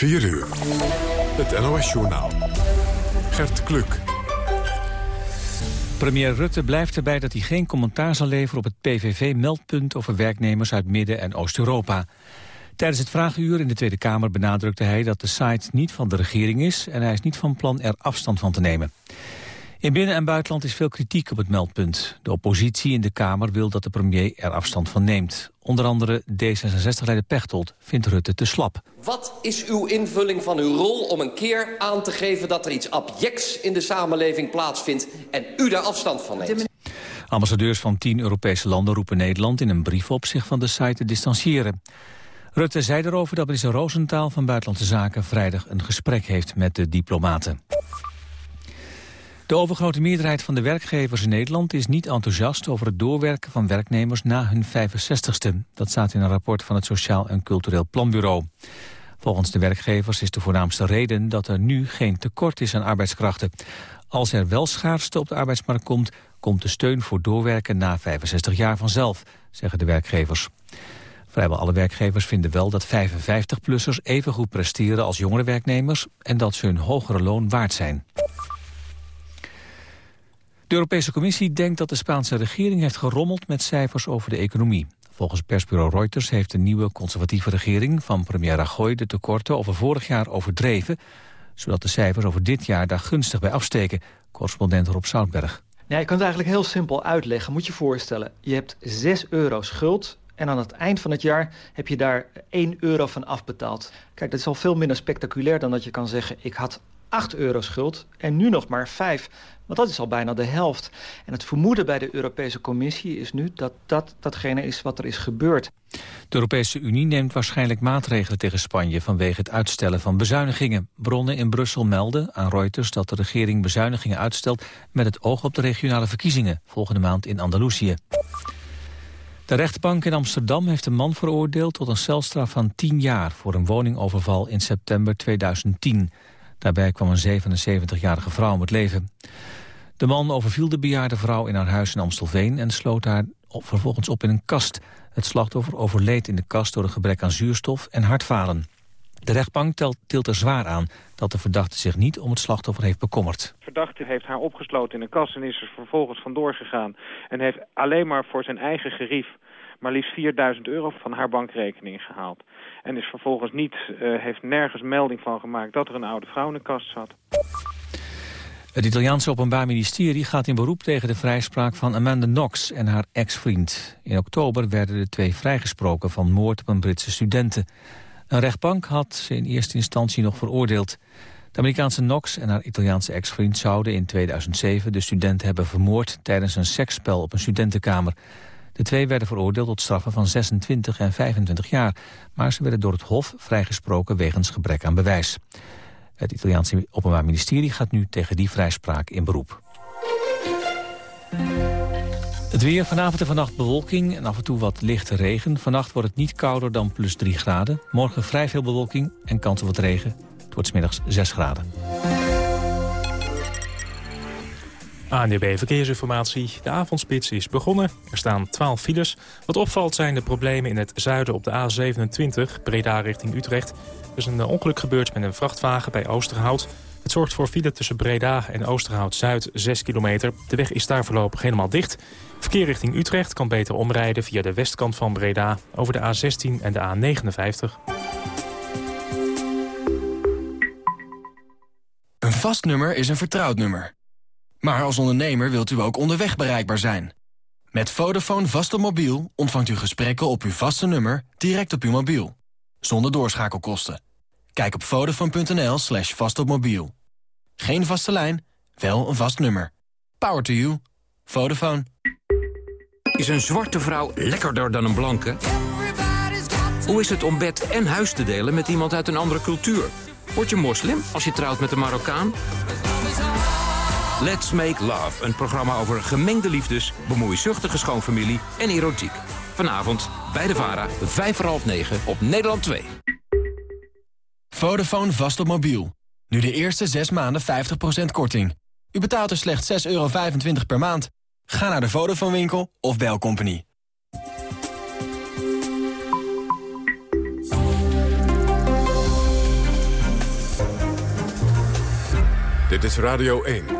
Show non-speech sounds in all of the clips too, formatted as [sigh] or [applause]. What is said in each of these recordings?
4 uur. Het NOS-journaal. Gert Kluk. Premier Rutte blijft erbij dat hij geen commentaar zal leveren op het PVV-meldpunt over werknemers uit Midden- en Oost-Europa. Tijdens het vragenuur in de Tweede Kamer benadrukte hij dat de site niet van de regering is en hij is niet van plan er afstand van te nemen. In binnen- en buitenland is veel kritiek op het meldpunt. De oppositie in de Kamer wil dat de premier er afstand van neemt. Onder andere D66-leider Pechtold vindt Rutte te slap. Wat is uw invulling van uw rol om een keer aan te geven... dat er iets abjects in de samenleving plaatsvindt en u daar afstand van neemt? Ambassadeurs van tien Europese landen roepen Nederland in een brief op zich van de site te distancieren. Rutte zei erover dat minister Roosentaal van Buitenlandse Zaken vrijdag een gesprek heeft met de diplomaten. De overgrote meerderheid van de werkgevers in Nederland is niet enthousiast over het doorwerken van werknemers na hun 65ste. Dat staat in een rapport van het Sociaal en Cultureel Planbureau. Volgens de werkgevers is de voornaamste reden dat er nu geen tekort is aan arbeidskrachten. Als er wel schaarste op de arbeidsmarkt komt, komt de steun voor doorwerken na 65 jaar vanzelf, zeggen de werkgevers. Vrijwel alle werkgevers vinden wel dat 55-plussers even goed presteren als jongere werknemers en dat ze hun hogere loon waard zijn. De Europese Commissie denkt dat de Spaanse regering heeft gerommeld met cijfers over de economie. Volgens persbureau Reuters heeft de nieuwe conservatieve regering van premier Rajoy de tekorten over vorig jaar overdreven, zodat de cijfers over dit jaar daar gunstig bij afsteken. Correspondent Rob Zoutberg. Ja, je kan het eigenlijk heel simpel uitleggen. Moet je voorstellen, je hebt 6 euro schuld en aan het eind van het jaar heb je daar 1 euro van afbetaald. Kijk, dat is al veel minder spectaculair dan dat je kan zeggen... ik had 8 euro schuld en nu nog maar 5. Want dat is al bijna de helft. En het vermoeden bij de Europese Commissie is nu dat dat datgene is wat er is gebeurd. De Europese Unie neemt waarschijnlijk maatregelen tegen Spanje vanwege het uitstellen van bezuinigingen. Bronnen in Brussel melden aan Reuters dat de regering bezuinigingen uitstelt met het oog op de regionale verkiezingen volgende maand in Andalusië. De rechtbank in Amsterdam heeft een man veroordeeld tot een celstraf van 10 jaar voor een woningoverval in september 2010. Daarbij kwam een 77-jarige vrouw om het leven. De man overviel de bejaarde vrouw in haar huis in Amstelveen... en sloot haar vervolgens op in een kast. Het slachtoffer overleed in de kast door een gebrek aan zuurstof en hartfalen. De rechtbank telt, tilt er zwaar aan dat de verdachte zich niet om het slachtoffer heeft bekommerd. De verdachte heeft haar opgesloten in een kast en is er vervolgens vandoor gegaan... en heeft alleen maar voor zijn eigen gerief maar liefst 4000 euro van haar bankrekening gehaald. En is vervolgens niet, uh, heeft nergens melding van gemaakt dat er een oude vrouw in de kast zat. Het Italiaanse Openbaar Ministerie gaat in beroep tegen de vrijspraak van Amanda Knox en haar ex-vriend. In oktober werden de twee vrijgesproken van moord op een Britse studenten. Een rechtbank had ze in eerste instantie nog veroordeeld. De Amerikaanse Knox en haar Italiaanse ex-vriend zouden in 2007 de student hebben vermoord tijdens een seksspel op een studentenkamer. De twee werden veroordeeld tot straffen van 26 en 25 jaar, maar ze werden door het Hof vrijgesproken wegens gebrek aan bewijs. Het Italiaanse Openbaar Ministerie gaat nu tegen die vrijspraak in beroep. Het weer vanavond en vannacht bewolking en af en toe wat lichte regen. Vannacht wordt het niet kouder dan plus 3 graden. Morgen vrij veel bewolking en kans op wat regen. Het wordt smiddags 6 graden. ANDB Verkeersinformatie. De avondspits is begonnen. Er staan 12 files. Wat opvalt zijn de problemen in het zuiden op de A27, Breda richting Utrecht. Er is een ongeluk gebeurd met een vrachtwagen bij Oosterhout. Het zorgt voor file tussen Breda en Oosterhout-Zuid 6 kilometer. De weg is daar voorlopig helemaal dicht. Verkeer richting Utrecht kan beter omrijden via de westkant van Breda... over de A16 en de A59. Een vast nummer is een vertrouwd nummer. Maar als ondernemer wilt u ook onderweg bereikbaar zijn. Met Vodafone vast op mobiel ontvangt u gesprekken op uw vaste nummer direct op uw mobiel. Zonder doorschakelkosten. Kijk op vodafone.nl slash vastopmobiel. Geen vaste lijn, wel een vast nummer. Power to you. Vodafone. Is een zwarte vrouw lekkerder dan een blanke? Hoe is het om bed en huis te delen met iemand uit een andere cultuur? Word je moslim als je trouwt met een Marokkaan? Let's Make Love, een programma over gemengde liefdes, bemoeizuchtige schoonfamilie en erotiek. Vanavond bij de VARA, vijf voor half negen op Nederland 2. Vodafone vast op mobiel. Nu de eerste 6 maanden 50% korting. U betaalt er slechts 6,25 euro per maand. Ga naar de Vodafone winkel of bel Company. Dit is Radio 1.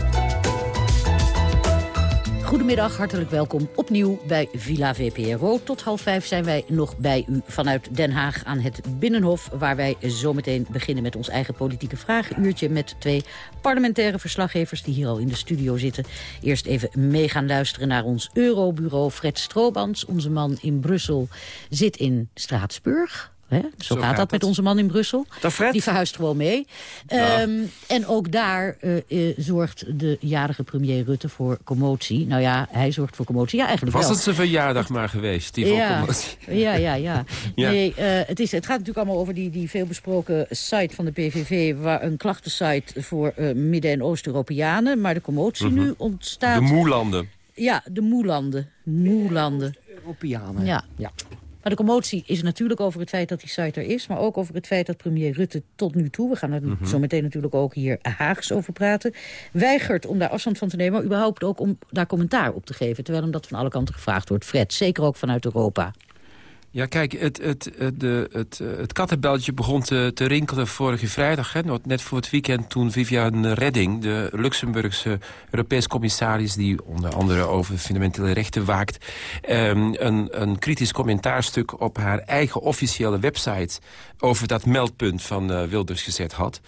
Goedemiddag, hartelijk welkom opnieuw bij Villa VPRO. Tot half vijf zijn wij nog bij u vanuit Den Haag aan het Binnenhof... waar wij zometeen beginnen met ons eigen politieke vragenuurtje... met twee parlementaire verslaggevers die hier al in de studio zitten. Eerst even mee gaan luisteren naar ons Eurobureau. Fred Stroobans, onze man in Brussel, zit in Straatsburg... Hè? Zo, gaat, dat, met onze man in Brussel. Die verhuist gewoon mee. Ehm, en ook daar uh, uh, zorgt de jarige premier Rutte voor commotie. Nou ja, hij zorgt voor commotie. Ja, eigenlijk Was wel. het zijn verjaardag maar geweest, die ja, commotie? Ja, ja, ja. [laughs] ja. Nee, uh, het, is, het gaat natuurlijk allemaal over die, die veelbesproken site van de PVV... waar een klachtensite voor Midden- en Oost-Europeanen. Maar de commotie mm -hmm. nu ontstaat... De moelanden. Ja, de moelanden. Moelanden. Europeanen. Ja. ja. Maar de commotie is natuurlijk over het feit dat die site er is... maar ook over het feit dat premier Rutte tot nu toe... we gaan er mm -hmm. zo meteen natuurlijk ook hier Haags over praten... weigert om daar afstand van te nemen... maar überhaupt ook om daar commentaar op te geven... terwijl hem dat van alle kanten gevraagd wordt. Fred, zeker ook vanuit Europa. Ja, kijk, het, het, de, het, het kattenbelletje begon te, rinkelen vorige vrijdag. Hè, net voor het weekend toen Viviane Redding, de Luxemburgse Europees commissaris... die onder andere over fundamentele rechten waakt... Um, een, een kritisch commentaarstuk op haar eigen officiële website... over dat meldpunt van uh, Wilders gezet had.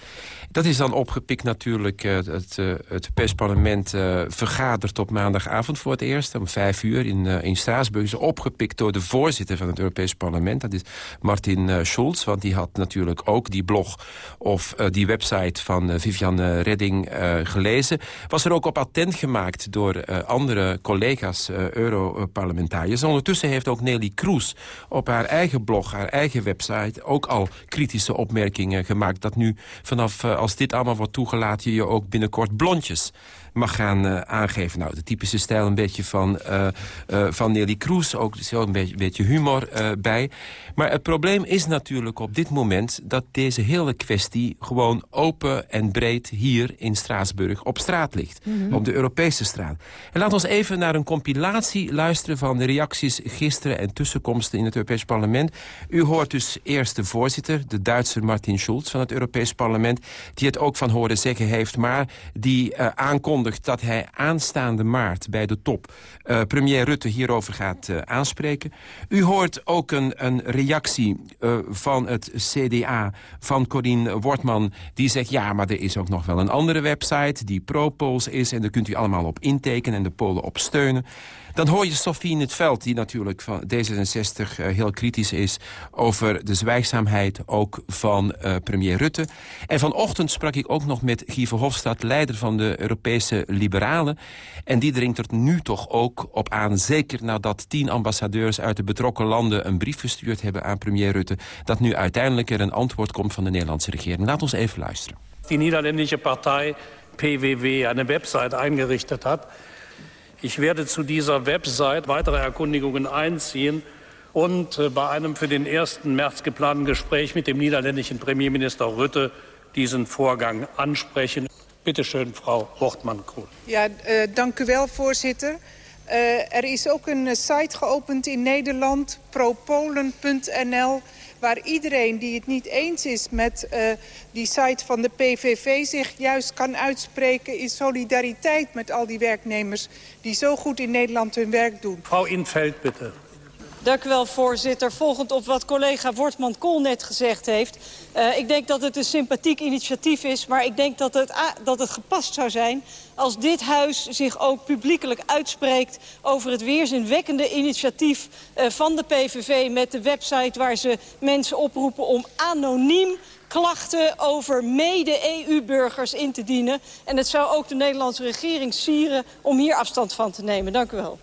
Dat is dan opgepikt natuurlijk. Uh, het, het persparlement vergadert op maandagavond voor het eerst... om vijf uur in, in Straatsburg. Is opgepikt door de voorzitter van het Europees Parlement. Dat is Martin uh, Schulz, want die had natuurlijk ook die blog of uh, die website van uh, Viviane Redding gelezen. Was er ook op attent gemaakt door andere collega's, Europarlementariërs. Ondertussen heeft ook Nelly Kroes op haar eigen blog, haar eigen website... ook al kritische opmerkingen gemaakt. Dat nu vanaf, als dit allemaal wordt toegelaten... je ook binnenkort blondjes mag gaan uh, aangeven. Nou, de typische stijl een beetje van, uh, uh, van Nelly Kroes. Ook zo een beetje, beetje humor bij. Maar het probleem is natuurlijk op dit moment... dat deze hele kwestie gewoon open en breed hier in Straatsburg op straat ligt. Mm -hmm. Op de Europese straat. En laat ons even naar een compilatie luisteren van de reacties gisteren... en tussenkomsten in het Europees Parlement. U hoort dus eerst de voorzitter, de Duitser Martin Schulz van het Europees Parlement... die het ook van horen zeggen heeft, maar die aankondigt dat hij aanstaande maart bij de top uh, premier Rutte hierover gaat uh, aanspreken. U hoort ook een, een reactie uh, van het CDA van Corine Wortman... die zegt, ja, maar er is ook nog wel een andere website die ProPols is... en daar kunt u allemaal op intekenen en de Polen op steunen. Dan hoor je Sofie in het veld, die natuurlijk van D66 uh, heel kritisch is... over de zwijgzaamheid ook van uh, premier Rutte. En vanochtend sprak ik ook nog met Guy Verhofstadt... leider van de Europese Liberalen. En die dringt er nu toch ook op aan... zeker nadat tien ambassadeurs uit de betrokken landen... een brief gestuurd hebben aan premier Rutte... dat nu uiteindelijk er een antwoord komt van de Nederlandse regering. Laat ons even luisteren. Die Niederländische partij PWW eine Website eingerichtet hat... Ich werde zu dieser Website weitere Erkundigungen einziehen und äh, bei einem für den 1. März geplanten Gespräch mit dem niederländischen Premierminister Rutte diesen Vorgang ansprechen. Bitte schön, Frau Wortmann-Kool. Ja, uh, dank u wel, voorzitter. Uh, er is ook een site geopend in Nederland, propolen.nl waar iedereen die het niet eens is met uh, die site van de PVV... zich juist kan uitspreken in solidariteit met al die werknemers... die zo goed in Nederland hun werk doen. Mevrouw Inveld, bitte. Dank u wel, voorzitter. Volgend op wat collega Wortman-Kool net gezegd heeft. Uh, ik denk dat het een sympathiek initiatief is... maar ik denk dat het, dat het gepast zou zijn als dit huis zich ook publiekelijk uitspreekt... over het weerzinwekkende initiatief uh, van de PVV met de website... waar ze mensen oproepen om anoniem klachten over mede-EU-burgers in te dienen. En het zou ook de Nederlandse regering sieren om hier afstand van te nemen. Dank u wel.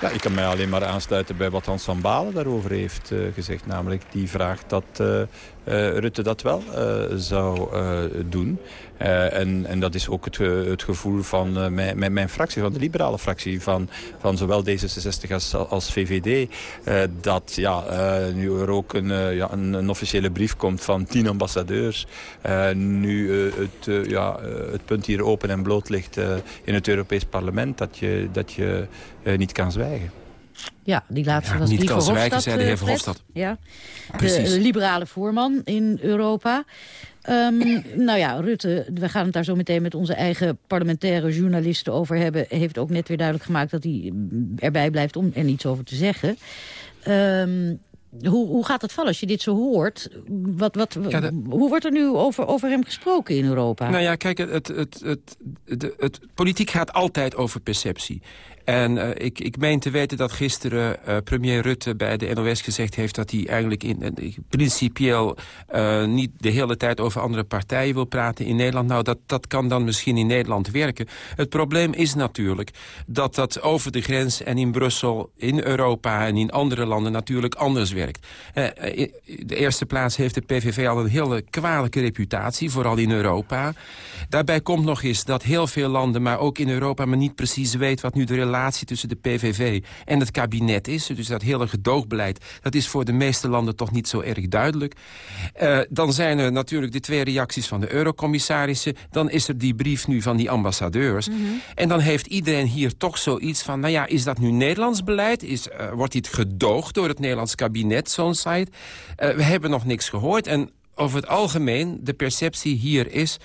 Ja, ik kan mij alleen maar aansluiten bij wat Hans van Balen daarover heeft uh, gezegd. Namelijk die vraag dat uh, Rutte dat wel zou doen. En, en, dat is ook het, het gevoel van mijn, mijn, mijn, fractie, van de liberale fractie... van, van zowel D66 als, als VVD. dat ja, nu er ook een, ja, een, een, officiële brief komt van tien ambassadeurs... nu het, ja, het punt hier open en bloot ligt in het Europees Parlement... dat je, dat je niet kan zwijgen. Ja, die laatste Ja, was niet Verhofstadt. zei de heer eh, Fred. Verhofstadt. Ja, Precies. de liberale voorman in Europa. Ehm, nou ja, Rutte, we gaan het daar zo meteen met onze eigen parlementaire journalisten over hebben... heeft ook net weer duidelijk gemaakt dat hij erbij blijft om er niets over te zeggen. Ehm, hoe, hoe gaat het vallen als je dit zo hoort? Wat, wat, Ja, de- Hoe wordt er nu over, over hem gesproken in Europa? Nou ja, kijk, het, het, het, het, de- het, politiek gaat altijd over perceptie. En eh, ik, ik meen te weten dat gisteren eh, premier Rutte bij de NOS gezegd heeft... dat hij eigenlijk in, eh, principieel eh, niet de hele tijd over andere partijen wil praten in Nederland. Nou, dat, dat kan dan misschien in Nederland werken. Het probleem is natuurlijk dat dat over de grens en in Brussel, in Europa en in andere landen natuurlijk anders werkt. In de eerste plaats heeft de PVV al een hele kwalijke reputatie, vooral in Europa. Daarbij komt nog eens dat heel veel landen, maar ook in Europa... maar niet precies weet wat nu de relatie tussen de PVV en het kabinet is. Dus dat hele gedoogbeleid, dat is voor de meeste landen toch niet zo erg duidelijk. Eh, dan zijn er natuurlijk de twee reacties van de eurocommissarissen. Dan is er die brief nu van die ambassadeurs. En dan heeft iedereen hier toch zoiets van... nou ja, is dat nu Nederlands beleid? Is, eh, wordt dit gedoogd door het Nederlands kabinet, zo'n site? Eh, we hebben nog niks gehoord. En over het algemeen, de perceptie hier is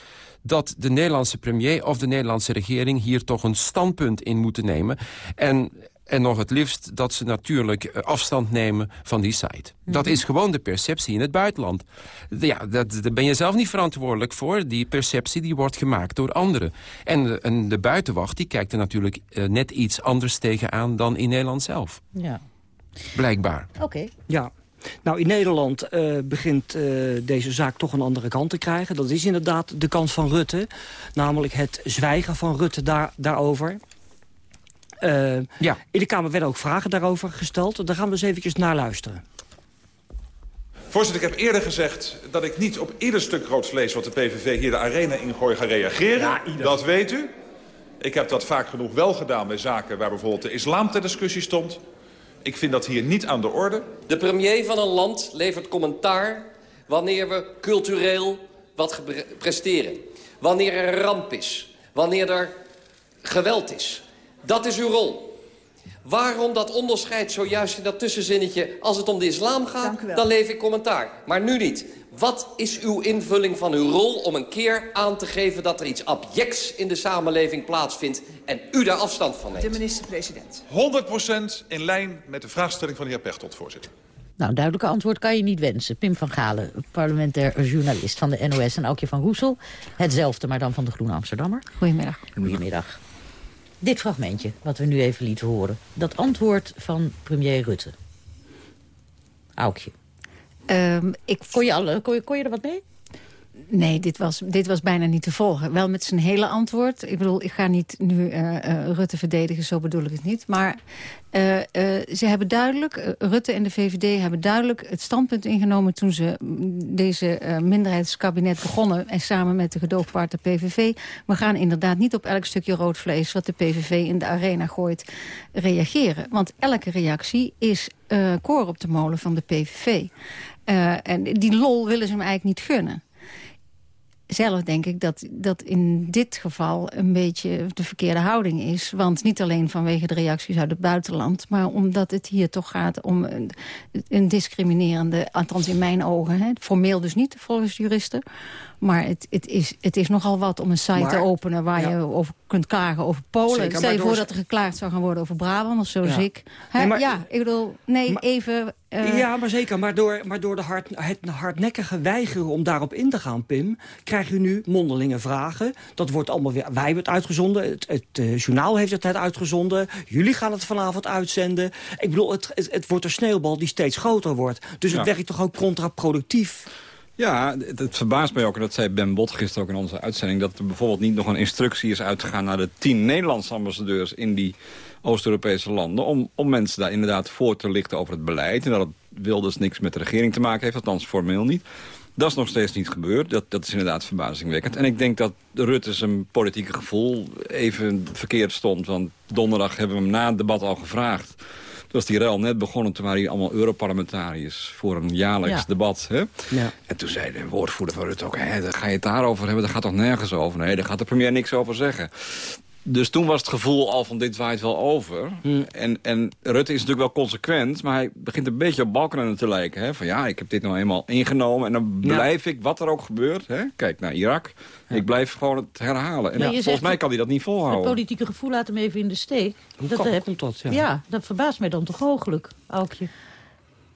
dat de Nederlandse premier of de Nederlandse regering... hier toch een standpunt in moeten nemen. En, en nog het liefst dat ze natuurlijk eh, afstand nemen van die site. Dat is gewoon de perceptie in het buitenland. Ja, dat, daar ben je zelf niet verantwoordelijk voor. Die perceptie die wordt gemaakt door anderen. En, de- en de buitenwacht die kijkt er natuurlijk eh, net iets anders tegenaan... dan in Nederland zelf, Ja, blijkbaar. oké. Ja. Nou, in Nederland eh, begint eh, deze zaak toch een andere kant te krijgen. Dat is inderdaad de kant van Rutte. Namelijk het zwijgen van Rutte daar, daarover. Eh, Ja. In de Kamer werden ook vragen daarover gesteld. Daar gaan we eens eventjes naar luisteren. Voorzitter, ik heb eerder gezegd dat ik niet op ieder stuk rood vlees... wat de PVV hier de arena ingooit ga reageren. dat weet u. Ik heb dat vaak genoeg wel gedaan bij zaken waar bijvoorbeeld de islam ter discussie stond. Ik vind dat hier niet aan de orde. De premier van een land levert commentaar wanneer we cultureel wat presteren. Wanneer er een ramp is. Wanneer er geweld is. Dat is uw rol. Waarom dat onderscheid zojuist in dat tussenzinnetje... als het om de islam gaat, dan lever ik commentaar. Maar nu niet. Wat is uw invulling van uw rol om een keer aan te geven... dat er iets abjects in de samenleving plaatsvindt... en u daar afstand van neemt? De minister-president. 100% in lijn met de vraagstelling van de heer Pechtold, voorzitter. Nou, duidelijke antwoord kan je niet wensen. Pim van Galen, parlementair journalist van de NOS en Aukje van Roesel. Hetzelfde, maar dan van de Groene Amsterdammer. Goedemiddag. Goedemiddag. Dit fragmentje, wat we nu even lieten horen. Dat antwoord van premier Rutte. Aukje. Ehm, ik... kon, je al, kon, je, kon je er wat mee? Nee, dit was, dit was bijna niet te volgen. Wel met zijn hele antwoord. Ik bedoel, ik ga niet nu eh, Rutte verdedigen, zo bedoel ik het niet. Maar eh, ze hebben duidelijk, Rutte en de VVD hebben duidelijk het standpunt ingenomen... toen ze mm, deze minderheidskabinet begonnen... en samen met de gedoogpartner PVV... we gaan inderdaad niet op elk stukje rood vlees... wat de PVV in de arena gooit, reageren. Want elke reactie is koor op de molen van de PVV. Eh, en die lol willen ze hem eigenlijk niet gunnen zelf denk ik dat dat in dit geval een beetje de verkeerde houding is. Want niet alleen vanwege de reacties uit het buitenland... maar omdat het hier toch gaat om een, een discriminerende... althans in mijn ogen, hè, formeel dus niet volgens juristen... maar het, het, is, het is nogal wat om een site Maar- te openen... waar ja. je over kunt klagen over Polen. Zeker, Stel je maar voor dat er geklaagd zou gaan worden over Brabant of zo Ja. ziek. Hè, Nee, maar- ja, ik bedoel, nee, even... eh, ja, maar zeker. Maar door, maar door de hard, het hardnekkige weigeren om daarop in te gaan, Pim... krijg je nu mondelinge vragen. Dat wordt allemaal weer... Wij hebben het uitgezonden. Het, het eh, journaal heeft het net uitgezonden. Jullie gaan het vanavond uitzenden. Ik bedoel, het, het, het wordt een sneeuwbal die steeds groter wordt. Dus het Ja. werkt toch ook contraproductief... Ja, het, verbaast mij ook, en dat zei Ben Bot gisteren ook in onze uitzending... dat er bijvoorbeeld niet nog een instructie is uitgegaan... naar de tien Nederlandse ambassadeurs in die Oost-Europese landen... Om, om mensen daar inderdaad voor te lichten over het beleid... en dat het Wilders niks met de regering te maken heeft, althans formeel niet. Dat is nog steeds niet gebeurd. Dat, dat is inderdaad verbazingwekkend. En ik denk dat Rutte zijn politieke gevoel even verkeerd stond. Want donderdag hebben we hem na het debat al gevraagd... Toen was die ruil net begonnen, toen waren hier allemaal Europarlementariërs... voor een jaarlijks Ja. debat. Hè? Ja. En toen zei de woordvoerder van Rutte ook... Hè, daar ga je het daarover hebben, daar gaat toch nergens over? Nee, daar gaat de premier niks over zeggen. Dus toen was het gevoel al van dit waait wel over. Hmm. En, en Rutte is natuurlijk wel consequent, maar hij begint een beetje op Balkenende te lijken. Hè? Van ja, ik heb dit nou eenmaal ingenomen en dan Ja. blijf ik, wat er ook gebeurt. Hè? Kijk naar Irak, ik blijf gewoon het herhalen. En volgens zegt- mij kan hij dat niet Het volhouden. politieke gevoel laat hem even in de steek. Hoe dat kan- heb- komt dat? Ja. Ja. dat verbaast mij dan toch hooglijk, Aukje.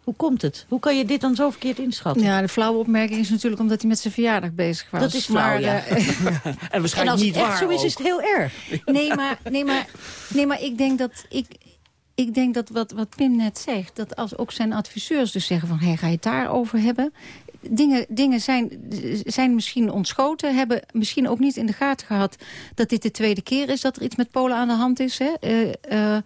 Hoe komt het? Hoe kan je dit dan zo verkeerd inschatten? Ja, de flauwe opmerking is natuurlijk omdat hij met zijn verjaardag bezig was. Dat is flauw, maar, ja. eh, [laughs] En [laughs] En waarschijnlijk als niet waar zo is, ook. is het heel erg. nee, maar, nee, maar, nee, maar ik denk dat... Ik, ik denk dat wat, wat Pim net zegt, dat als ook zijn adviseurs dus zeggen van... Hey, ga je het daarover hebben? Dingen, dingen zijn, zijn misschien ontschoten, hebben misschien ook niet in de gaten gehad... dat dit de tweede keer is dat er iets met Polen aan de hand is. Hè? Eh, eh,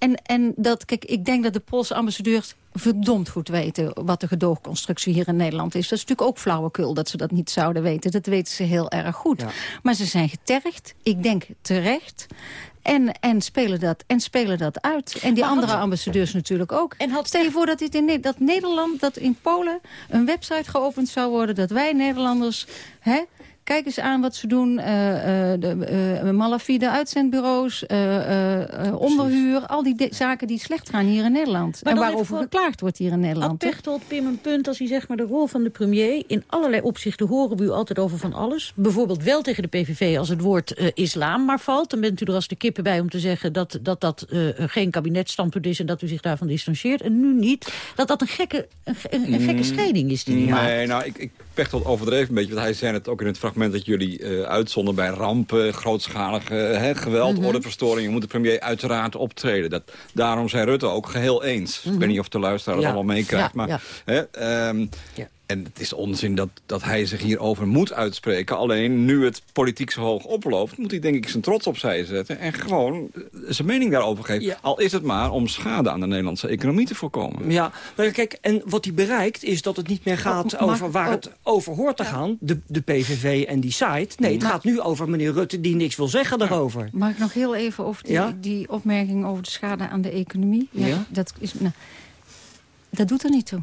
en, en dat, kijk, ik denk dat de Poolse ambassadeurs verdomd goed weten... wat de gedoogconstructie hier in Nederland is. Dat is natuurlijk ook flauwekul dat ze dat niet zouden weten. Dat weten ze heel erg goed. Maar ze zijn getergd, ik denk terecht... En, en, spelen dat, en spelen dat uit. En die Maar had- andere ambassadeurs natuurlijk ook. En had- Stel je voor dat, dit in, Ne- dat Nederland, dat in Polen een website geopend zou worden... dat wij Nederlanders... Hè, Kijk eens aan wat ze doen. eh, eh, de eh, malafide uitzendbureaus, eh, eh, eh, onderhuur. Al die zaken die slecht gaan hier in Nederland. Maar en waarover geklaagd wordt hier in Nederland. hè? Pechtold Pim een punt als hij zegt... maar de rol van de premier... in allerlei opzichten horen we u altijd over van alles. Bijvoorbeeld wel tegen de PVV als het woord eh, islam maar valt. Dan bent u er als de kippen bij om te zeggen... dat dat, dat eh, geen kabinetstandpunt is en dat u zich daarvan distancieert. En nu niet. Dat dat een gekke, een, ge- een, een gekke scheiding is die hij maakt. Nee, nou, ik, ik Pechtold overdreven een beetje. Want hij zei het ook in het fragment dat jullie eh uitzonden bij rampen, grootschalige hè, geweld, Mhm. ordeverstoringen. Moet de premier uiteraard optreden. Dat, daarom zei Rutte ook geheel eens. Ik weet niet of de luisteraar dat Ja. allemaal meekrijgt. Mhm. Ja, maar, Hè, ehm, En het is onzin dat, dat hij zich hierover moet uitspreken. Alleen nu het politiek zo hoog oploopt... moet hij denk ik zijn trots opzij zetten... en gewoon eh, zijn mening daarover geven. Ja. Al is het maar om schade aan de Nederlandse economie te voorkomen. Ja, maar kijk, en wat hij bereikt is dat het niet meer gaat Oh, maar- over waar oh. het over hoort te gaan. De, de PVV en die site. Nee, het Maar- gaat nu over meneer Rutte die niks wil zeggen daarover. Mag ik nog heel even over die, Ja? die opmerking over de schade aan de economie? Ja. Dat, is, nou, dat doet er niet toe.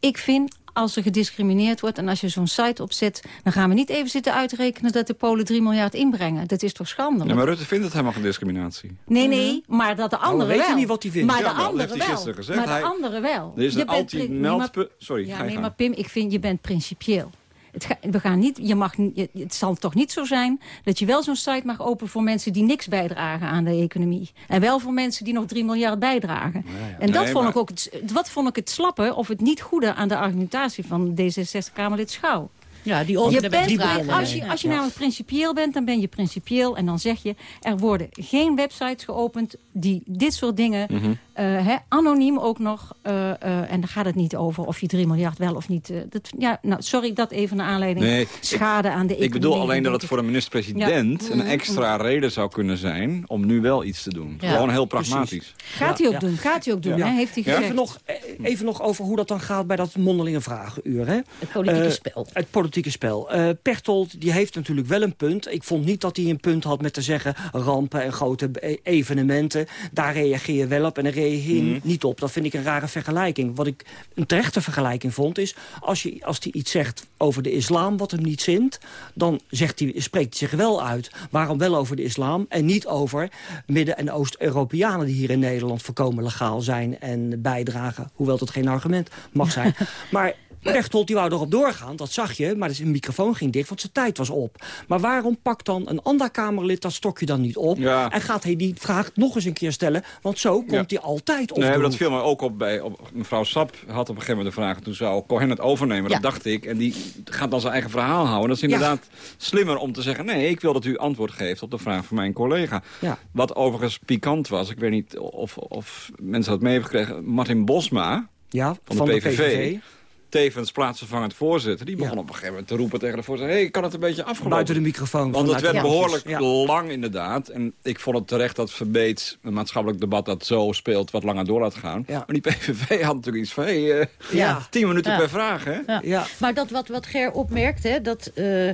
Ik vind, als er gediscrimineerd wordt en als je zo'n site opzet... dan gaan we niet even zitten uitrekenen dat de Polen 3 miljard inbrengen. Dat is toch schandelijk? Ja, maar Rutte vindt het helemaal geen discriminatie. Nee, nee, maar dat de anderen weet je wel. niet wat hij vindt. Maar Ja, de anderen heeft hij wel. Maar de anderen wel. Er is een anti-meldpunt... Sorry, Ja, ga je nee, maar Pim, ik vind, je bent principieel. Het, ga- we gaan niet, je mag, het zal toch niet zo zijn dat je wel zo'n site mag openen voor mensen die niks bijdragen aan de economie. En wel voor mensen die nog 3 miljard bijdragen. En dat Nee, vond maar- ik ook het, wat vond ik het slappe of het niet goede aan de argumentatie van D66-Kamerlid Schouw. Ja, die Je over bent, die als je, als je namelijk principieel bent, dan ben je principieel. En dan zeg je, er worden geen websites geopend die dit soort dingen, Mhm. Hè, anoniem ook nog. eh, eh, en dan gaat het niet over of je 3 miljard wel of niet. eh, dat, ja, nou, sorry, dat even naar aanleiding. Nee, Schade aan de economie. Ik bedoel alleen dat het voor de minister-president Ja. een extra reden zou kunnen zijn om nu wel iets te doen. Ja, Gewoon heel pragmatisch. Gaat hij ook Ja. doen, gaat hij ook doen, hè, heeft hij Ja. gezegd. Even nog, eh, even nog over hoe dat dan gaat bij dat mondelinge vragenuur. Hè? Het politieke Eh, spel. Het politieke spel. Eh Pechtold die heeft natuurlijk wel een punt. Ik vond niet dat hij een punt had met te zeggen... rampen en grote evenementen, daar reageer je wel op... en Mhm. niet op. Dat vind ik een rare vergelijking. Wat ik een terechte vergelijking vond is... als, je, als hij iets zegt over de islam wat hem niet zint... dan zegt hij, spreekt hij zich wel uit. Waarom wel over de islam en niet over Midden- en Oost-Europeanen... die hier in Nederland voorkomen legaal zijn en bijdragen. Hoewel dat geen argument mag zijn. [laughs] maar Pechtold die wou erop doorgaan, dat zag je. Maar zijn microfoon ging dicht, want zijn tijd was op. Maar waarom pakt dan een ander Kamerlid dat stokje dan niet op... Ja. en gaat hij die vraag nog eens een keer stellen? Want zo komt Ja. hij altijd op Nee, de dat viel mij ook op bij... Op, mevrouw Sap had op een gegeven moment de vraag... toen zou Cohen het overnemen, Ja. dat dacht ik. En die gaat dan zijn eigen verhaal houden. Dat is inderdaad slimmer om te zeggen... nee, ik wil dat u antwoord geeft op de vraag van mijn collega. Wat overigens pikant was, ik weet niet of, of mensen dat mee hebben gekregen... Martin Bosma, Ja, van, de, PVV, tevens plaatsvervangend voorzitter... die begon op een gegeven moment te roepen tegen de voorzitter... hé, hey, kan het een beetje afgelopen? Buiten de microfoon. Want het werd behoorlijk. Ja. lang inderdaad. En ik vond het terecht dat Verbeet een maatschappelijk debat dat zo speelt... wat langer door laat gaan. Ja. Maar die PVV had natuurlijk iets van... Hey, eh, Ja. tien minuten Ja. per vraag, hè? Ja. Ja. Maar dat wat, wat Ger opmerkt, hè, dat eh,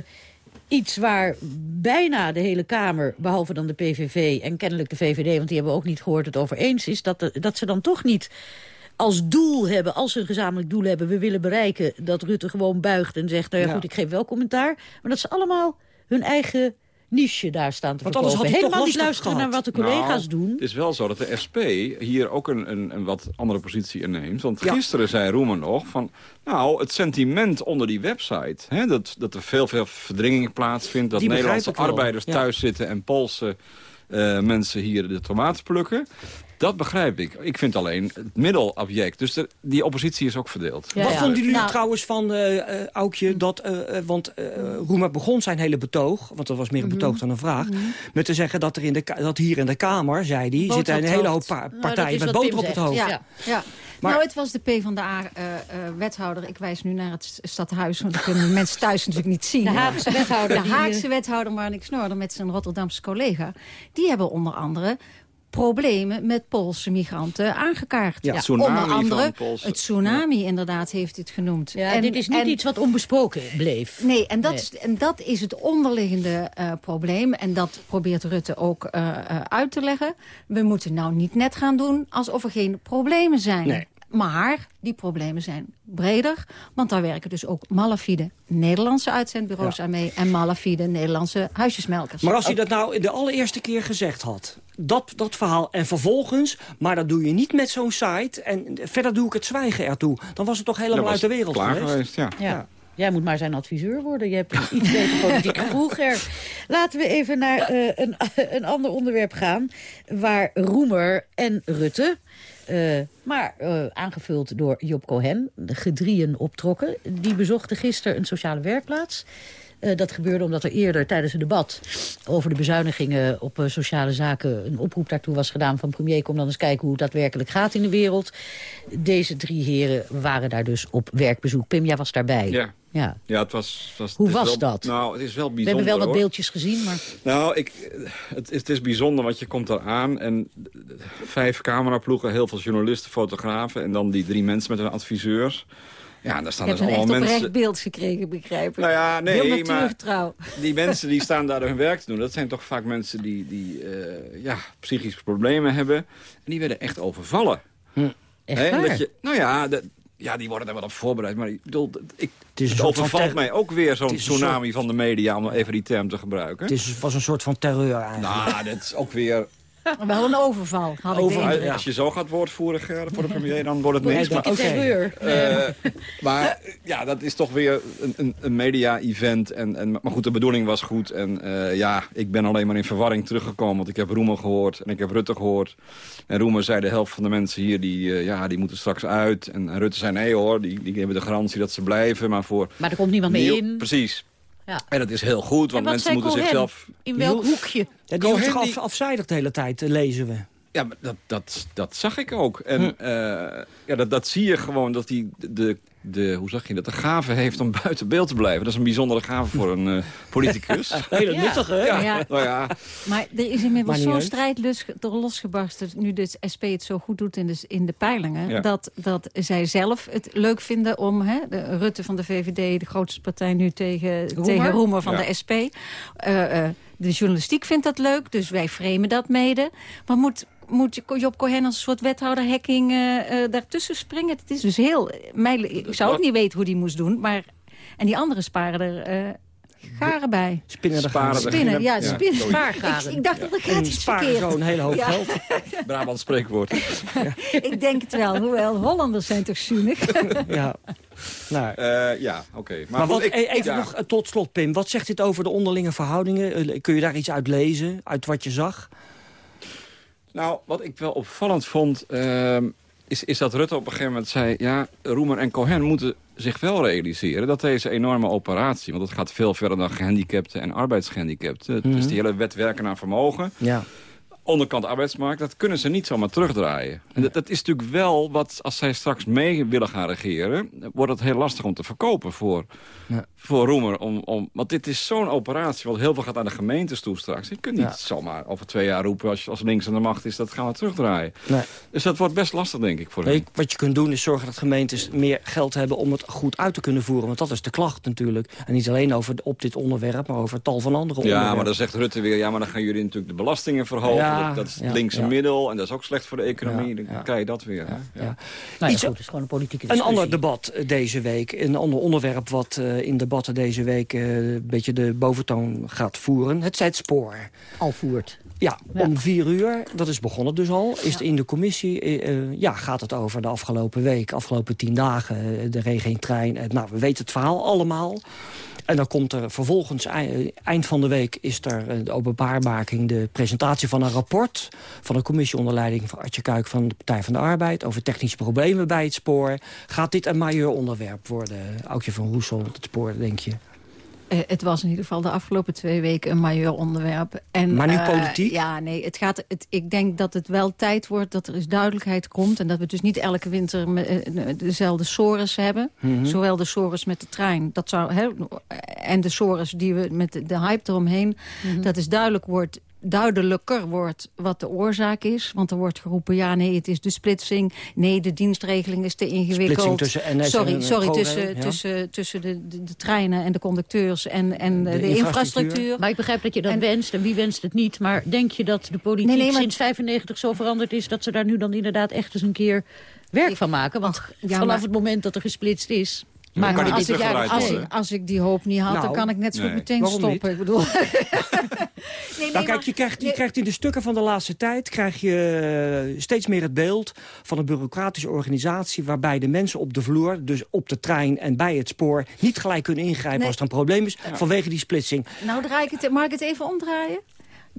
iets waar bijna de hele Kamer... behalve dan de PVV en kennelijk de VVD... want die hebben we ook niet gehoord het over eens is... dat, de- dat ze dan toch niet als doel hebben, als ze een gezamenlijk doel hebben... we willen bereiken dat Rutte gewoon buigt en zegt... nou ja, Ja. goed, ik geef wel commentaar. Maar dat ze allemaal hun eigen niche daar staan te Want anders verkopen. had Helemaal niet luisteren gehad. naar wat de collega's Nou, doen. Het is wel zo dat de SP hier ook een, een, een wat andere positie inneemt. Want Ja. gisteren zei Roemer nog van... nou, het sentiment onder die website... Hè, dat, dat er veel, veel verdringing plaatsvindt... dat Die Nederlandse arbeiders ja. thuis zitten... en Poolse eh, mensen hier de tomaten plukken... Dat begrijp ik. Ik vind alleen het middelobject. Dus de- die oppositie is ook verdeeld. Wat vonden jullie Nou- trouwens van, eh eh, Aukje, dat, eh, want eh Roemer begon zijn hele betoog, want dat was meer een betoog dan een vraag, met te zeggen dat, er in de, dat hier in de Kamer, zei hij, zitten een hele hoop pa- Nou, partijen is met boter op het hoofd. Ja, ja. Maar- nou, het was de PvdA-wethouder. ik wijs nu naar het stadhuis, want dat kunnen de mensen thuis natuurlijk niet zien. De Haagse wethouder De Haagse wethouder Marnik Snorder met zijn Rotterdamse collega. Die hebben onder andere problemen met Poolse migranten aangekaart. Ja, tsunami onder van andere Poolse- het tsunami inderdaad heeft dit genonoemd. Ja, dit is niet iets wat onbesproken bleef. Nee, en dat, Nee. Is, en dat is het onderliggende eh, probleem. En dat probeert Rutte ook eh, eh, uit te leggen. We moeten nou niet net gaan doen alsof er geen problemen zijn. Nee. Maar die problemen zijn breder. Want daar werken dus ook malafide Nederlandse uitzendbureaus aan mee... en malafide Nederlandse huisjesmelkers. Maar als hij dat nou de allereerste keer gezegd had, dat, dat verhaal, en vervolgens, maar dat doe je niet met zo'n site, en verder doe ik het zwijgen ertoe, dan was het toch helemaal uit de wereld klaar geweest. geweest, ja. Ja. Jij moet maar zijn adviseur worden. Je hebt een iets beter politiek gevoel, Ger. Laten we even naar eh, een, [laughs] een ander onderwerp gaan... waar Roemer en Rutte... eh, maar eh, aangevuld door Job Cohen, de gedrieën optrokken. Die bezochten gisteren een sociale werkplaats. Eh, dat gebeurde omdat er eerder tijdens het debat over de bezuinigingen op sociale zaken... een oproep daartoe was gedaan van premier... kom dan eens kijken hoe het daadwerkelijk gaat in de wereld. Deze drie heren waren daar dus op werkbezoek. Pim, jij was daarbij. Ja. Ja. Ja, het was... het was Hoe het was wel- dat? Nou, het is wel We bijzonder, hebben wel wat hoor. beeldjes gezien, maar... Nou, ik, het, is- het is bijzonder, want je komt daar aan en vijf cameraploegen, heel veel journalisten, fotografen... en dan die drie mensen met hun adviseurs. Ja, daar staan dus een echt allemaal oprecht mensen... beeld gekregen, begrijp ik. Nou ja, nee, Heel maar die mensen die staan daar hun werk te doen... dat zijn toch vaak mensen die, die eh, ja, psychische problemen hebben. En die werden echt overvallen. Echt Hè, en waar? dat je, nou ja, ja, die worden er wel op voorbereid. Maar ik bedoel, ik, Het is een het overvalt mij ook weer zo'n tsunami van de media... om even die term te gebruiken. Het is, was een soort van terreur eigenlijk. Nou, dat is ook weer... [laughs] Wel een overval, had ik de. Als je zo gaat woordvoeren voor de [laughs] premier, dan wordt het niks. Politieke Maar, terreur. eh, maar ja, dat is toch weer een, een, een media-event. En, en, maar goed, de bedoeling was goed. En eh, ja, ik ben alleen maar in verwarring teruggekomen. Want ik heb Roemer gehoord en ik heb Rutte gehoord. En Roemer zei de helft van de mensen hier, die, eh, ja, die moeten straks uit. En, Rutte zei nee hoor, die, die hebben de garantie dat ze blijven. Maar voor... Maar er komt niemand mee nieuw- in. Precies. Ja. En dat is heel goed, want mensen moeten Cohen? zichzelf... In welk hoekje? Ja, die af, die- afzijdig de hele tijd, eh, lezen we. Ja, maar dat, dat, dat zag ik ook. En Hm. eh, ja, dat, dat zie je gewoon, dat hij de, de, hoe zeg je dat, de gave heeft om buiten beeld te blijven. Dat is een bijzondere gave voor een eh, politicus. [laughs] Hele Ja. nuttig, hè? Ja, Ja. nou ja, Maar er is inmiddels zo'n strijd losgebarsten... nu de SP het zo goed doet in de, in de peilingen... Ja. Dat, dat zij zelf het leuk vinden om... Hè, de Rutte van de VVD, de grootste partij nu tegen Roemer, tegen Roemer van Ja. de SP... Eh, eh, de journalistiek vindt dat leuk, dus wij framen dat mede. Maar moet, moet Job Cohen als een soort wethouder-hacking eh, eh, daartussen springen? Het is dus heel... Mij, ik zou ook niet weten hoe die moest doen, maar... En die anderen sparen er eh, garen bij. Spinnen de Spinnen, ja, Ja, spinnen. Spaargaren. Ik, ik dacht dat er gaat En iets sparen verkeerd. zo een hele hoop Ja. geld. [laughs] Brabant spreekwoord. [laughs] Ik denk het wel, hoewel Hollanders zijn toch zuinig. [laughs] Ja. Nou, Eh, ja, oké. Maar, maar goed, wat, ik- e- even ja. nog tot slot, Pim. Wat zegt dit over de onderlinge verhoudingen? Kun je daar iets uit lezen, uit wat je zag? Nou, wat ik wel opvallend vond... ehm, is, is dat Rutte op een gegeven moment zei... ja, Roemer en Cohen moeten zich wel realiseren... dat deze enorme operatie... want het gaat veel verder dan gehandicapten en arbeidsgehandicapten... Mhm. dus die hele wet werken naar vermogen... Ja. Onderkant arbeidsmarkt, dat kunnen ze niet zomaar terugdraaien. En dat, dat is natuurlijk wel wat, als zij straks mee willen gaan regeren... wordt het heel lastig om te verkopen voor, Ja. voor Roemer. Om, om, want dit is zo'n operatie, want heel veel gaat aan de gemeentes toe straks. Je kunt niet Ja. zomaar over twee jaar roepen, als, als links aan de macht is... dat gaan we terugdraaien. Nee. Dus dat wordt best lastig, denk ik, voor. Nee, wat je kunt doen is zorgen dat gemeentes meer geld hebben om het goed uit te kunnen voeren. Want dat is de klacht natuurlijk. En niet alleen over, op dit onderwerp, maar over tal van andere Ja, onderwerpen. maar dan zegt Rutte weer... ja, maar dan gaan jullie natuurlijk de belastingen verhogen. Ja, dat, dat is ja, linkse ja. middel en dat is ook slecht voor de economie. Ja, dan ja. krijg je dat weer. hè? Ja. Nou ja, Iets- goed, het is gewoon een politieke Een discussie. ander debat eh, deze week, een ander onderwerp wat eh, in debatten deze week eh, een beetje de boventoon gaat voeren. Het zij het spoor. Al voert. Ja, om vier uur, dat is begonnen dus al, is het in de commissie, ja, gaat het over de afgelopen week, afgelopen tien dagen, de regeentrein. Eh, nou, we weten het verhaal allemaal. En dan komt er vervolgens, ei- eind van de week, is er eh, de openbaarmaking... de presentatie van een rapport van een commissie onder leiding van Artje Kuik... van de Partij van de Arbeid over technische problemen bij het spoor. Gaat dit een majeur onderwerp worden, Aukje van Roesel, het spoor, denk je? Eh, het was in ieder geval de afgelopen twee weken een majeur onderwerp. En, Maar nu eh, politiek? ja, nee, het gaat, het, ik denk dat het wel tijd wordt dat er eens duidelijkheid komt... en dat we dus niet elke winter me- eh, dezelfde sores hebben. Mhm. Zowel de sores met de trein dat zou, hè, en de sores die we met de, de hype eromheen... Mhm. dat is duidelijk wordt duidelijker wordt wat de oorzaak is. Want er wordt geroepen, ja, nee, het is de splitsing. Nee, de dienstregeling is te ingewikkeld. Splitsing tussen NS sorry, en, sorry tussen, ja. tussen, tussen de, de, de treinen en de conducteurs en, en de, de infrastructuur. infrastructuur. Maar ik begrijp dat je dat wenst en wie wenst het niet. Maar denk je dat de politiek Nee, nee, maar- sinds 95 zo veranderd is... dat ze daar nu dan inderdaad echt eens een keer werk van maken? Want ja, vanaf maar- het moment dat er gesplitst is... Ja, Maar als teruggedraaid Als, ik die hoop niet had, Nou, dan kan ik net zo nee. meteen Waarom stoppen. niet? Ik bedoel... [laughs] nee, nou kijk, je krijgt, je krijgt in de stukken van de laatste tijd... krijg je eh, steeds meer het beeld van een bureaucratische organisatie... waarbij de mensen op de vloer, dus op de trein en bij het spoor... niet gelijk kunnen ingrijpen Nee. als er een probleem is... vanwege die splitsing. Nou, draai ik het, mag ik het even omdraaien?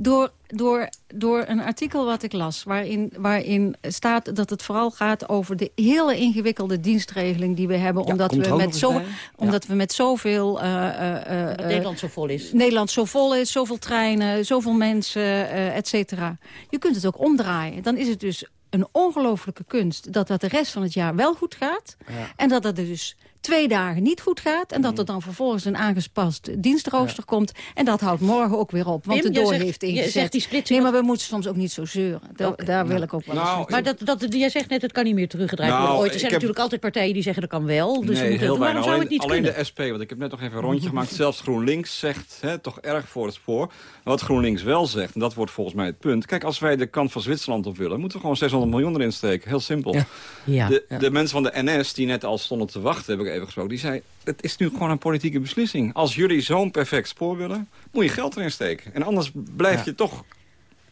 Door, door, door een artikel wat ik las, waarin, waarin staat dat het vooral gaat over de hele ingewikkelde dienstregeling die we hebben. Ja, omdat we met zo, bij. omdat we met zoveel... eh, eh, eh, Nederland zo vol is. Nederland zo vol is, zoveel treinen, zoveel mensen, eh et cetera. Je kunt het ook omdraaien. Dan is het dus een ongelofelijke kunst dat dat de rest van het jaar wel goed gaat. En dat dat dus twee dagen niet goed gaat. En dat er dan vervolgens een aangepast dienstrooster komt. En dat houdt morgen ook weer op. Want de door zegt- heeft ingezet. zegt die splitsing- Nee, maar we moeten soms ook niet zo zeuren. Da- daar wil ik ook wel Nou, Maar dat, dat, jij zegt net, het kan niet meer teruggedraaid Nou, worden. Ooit. Er zijn heb- natuurlijk altijd partijen die zeggen dat kan wel. Dus we nee, moeten, heel waarom weinig. zou Alleen, het niet alleen kunnen? de SP, want ik heb net nog even een rondje gemaakt. Zelfs GroenLinks zegt, hè, toch erg voor het spoor. Maar wat GroenLinks wel zegt, en dat wordt volgens mij het punt... kijk, als wij de kant van Zwitserland op willen... moeten we gewoon 600 miljoen erin steken. Heel simpel. Ja. De, de mensen van de NS die net al stonden te wachten, heb ik even gesproken... die zei, het is nu gewoon een politieke beslissing. Als jullie zo'n perfect spoor willen, moet je geld erin steken. En anders blijf Ja. je toch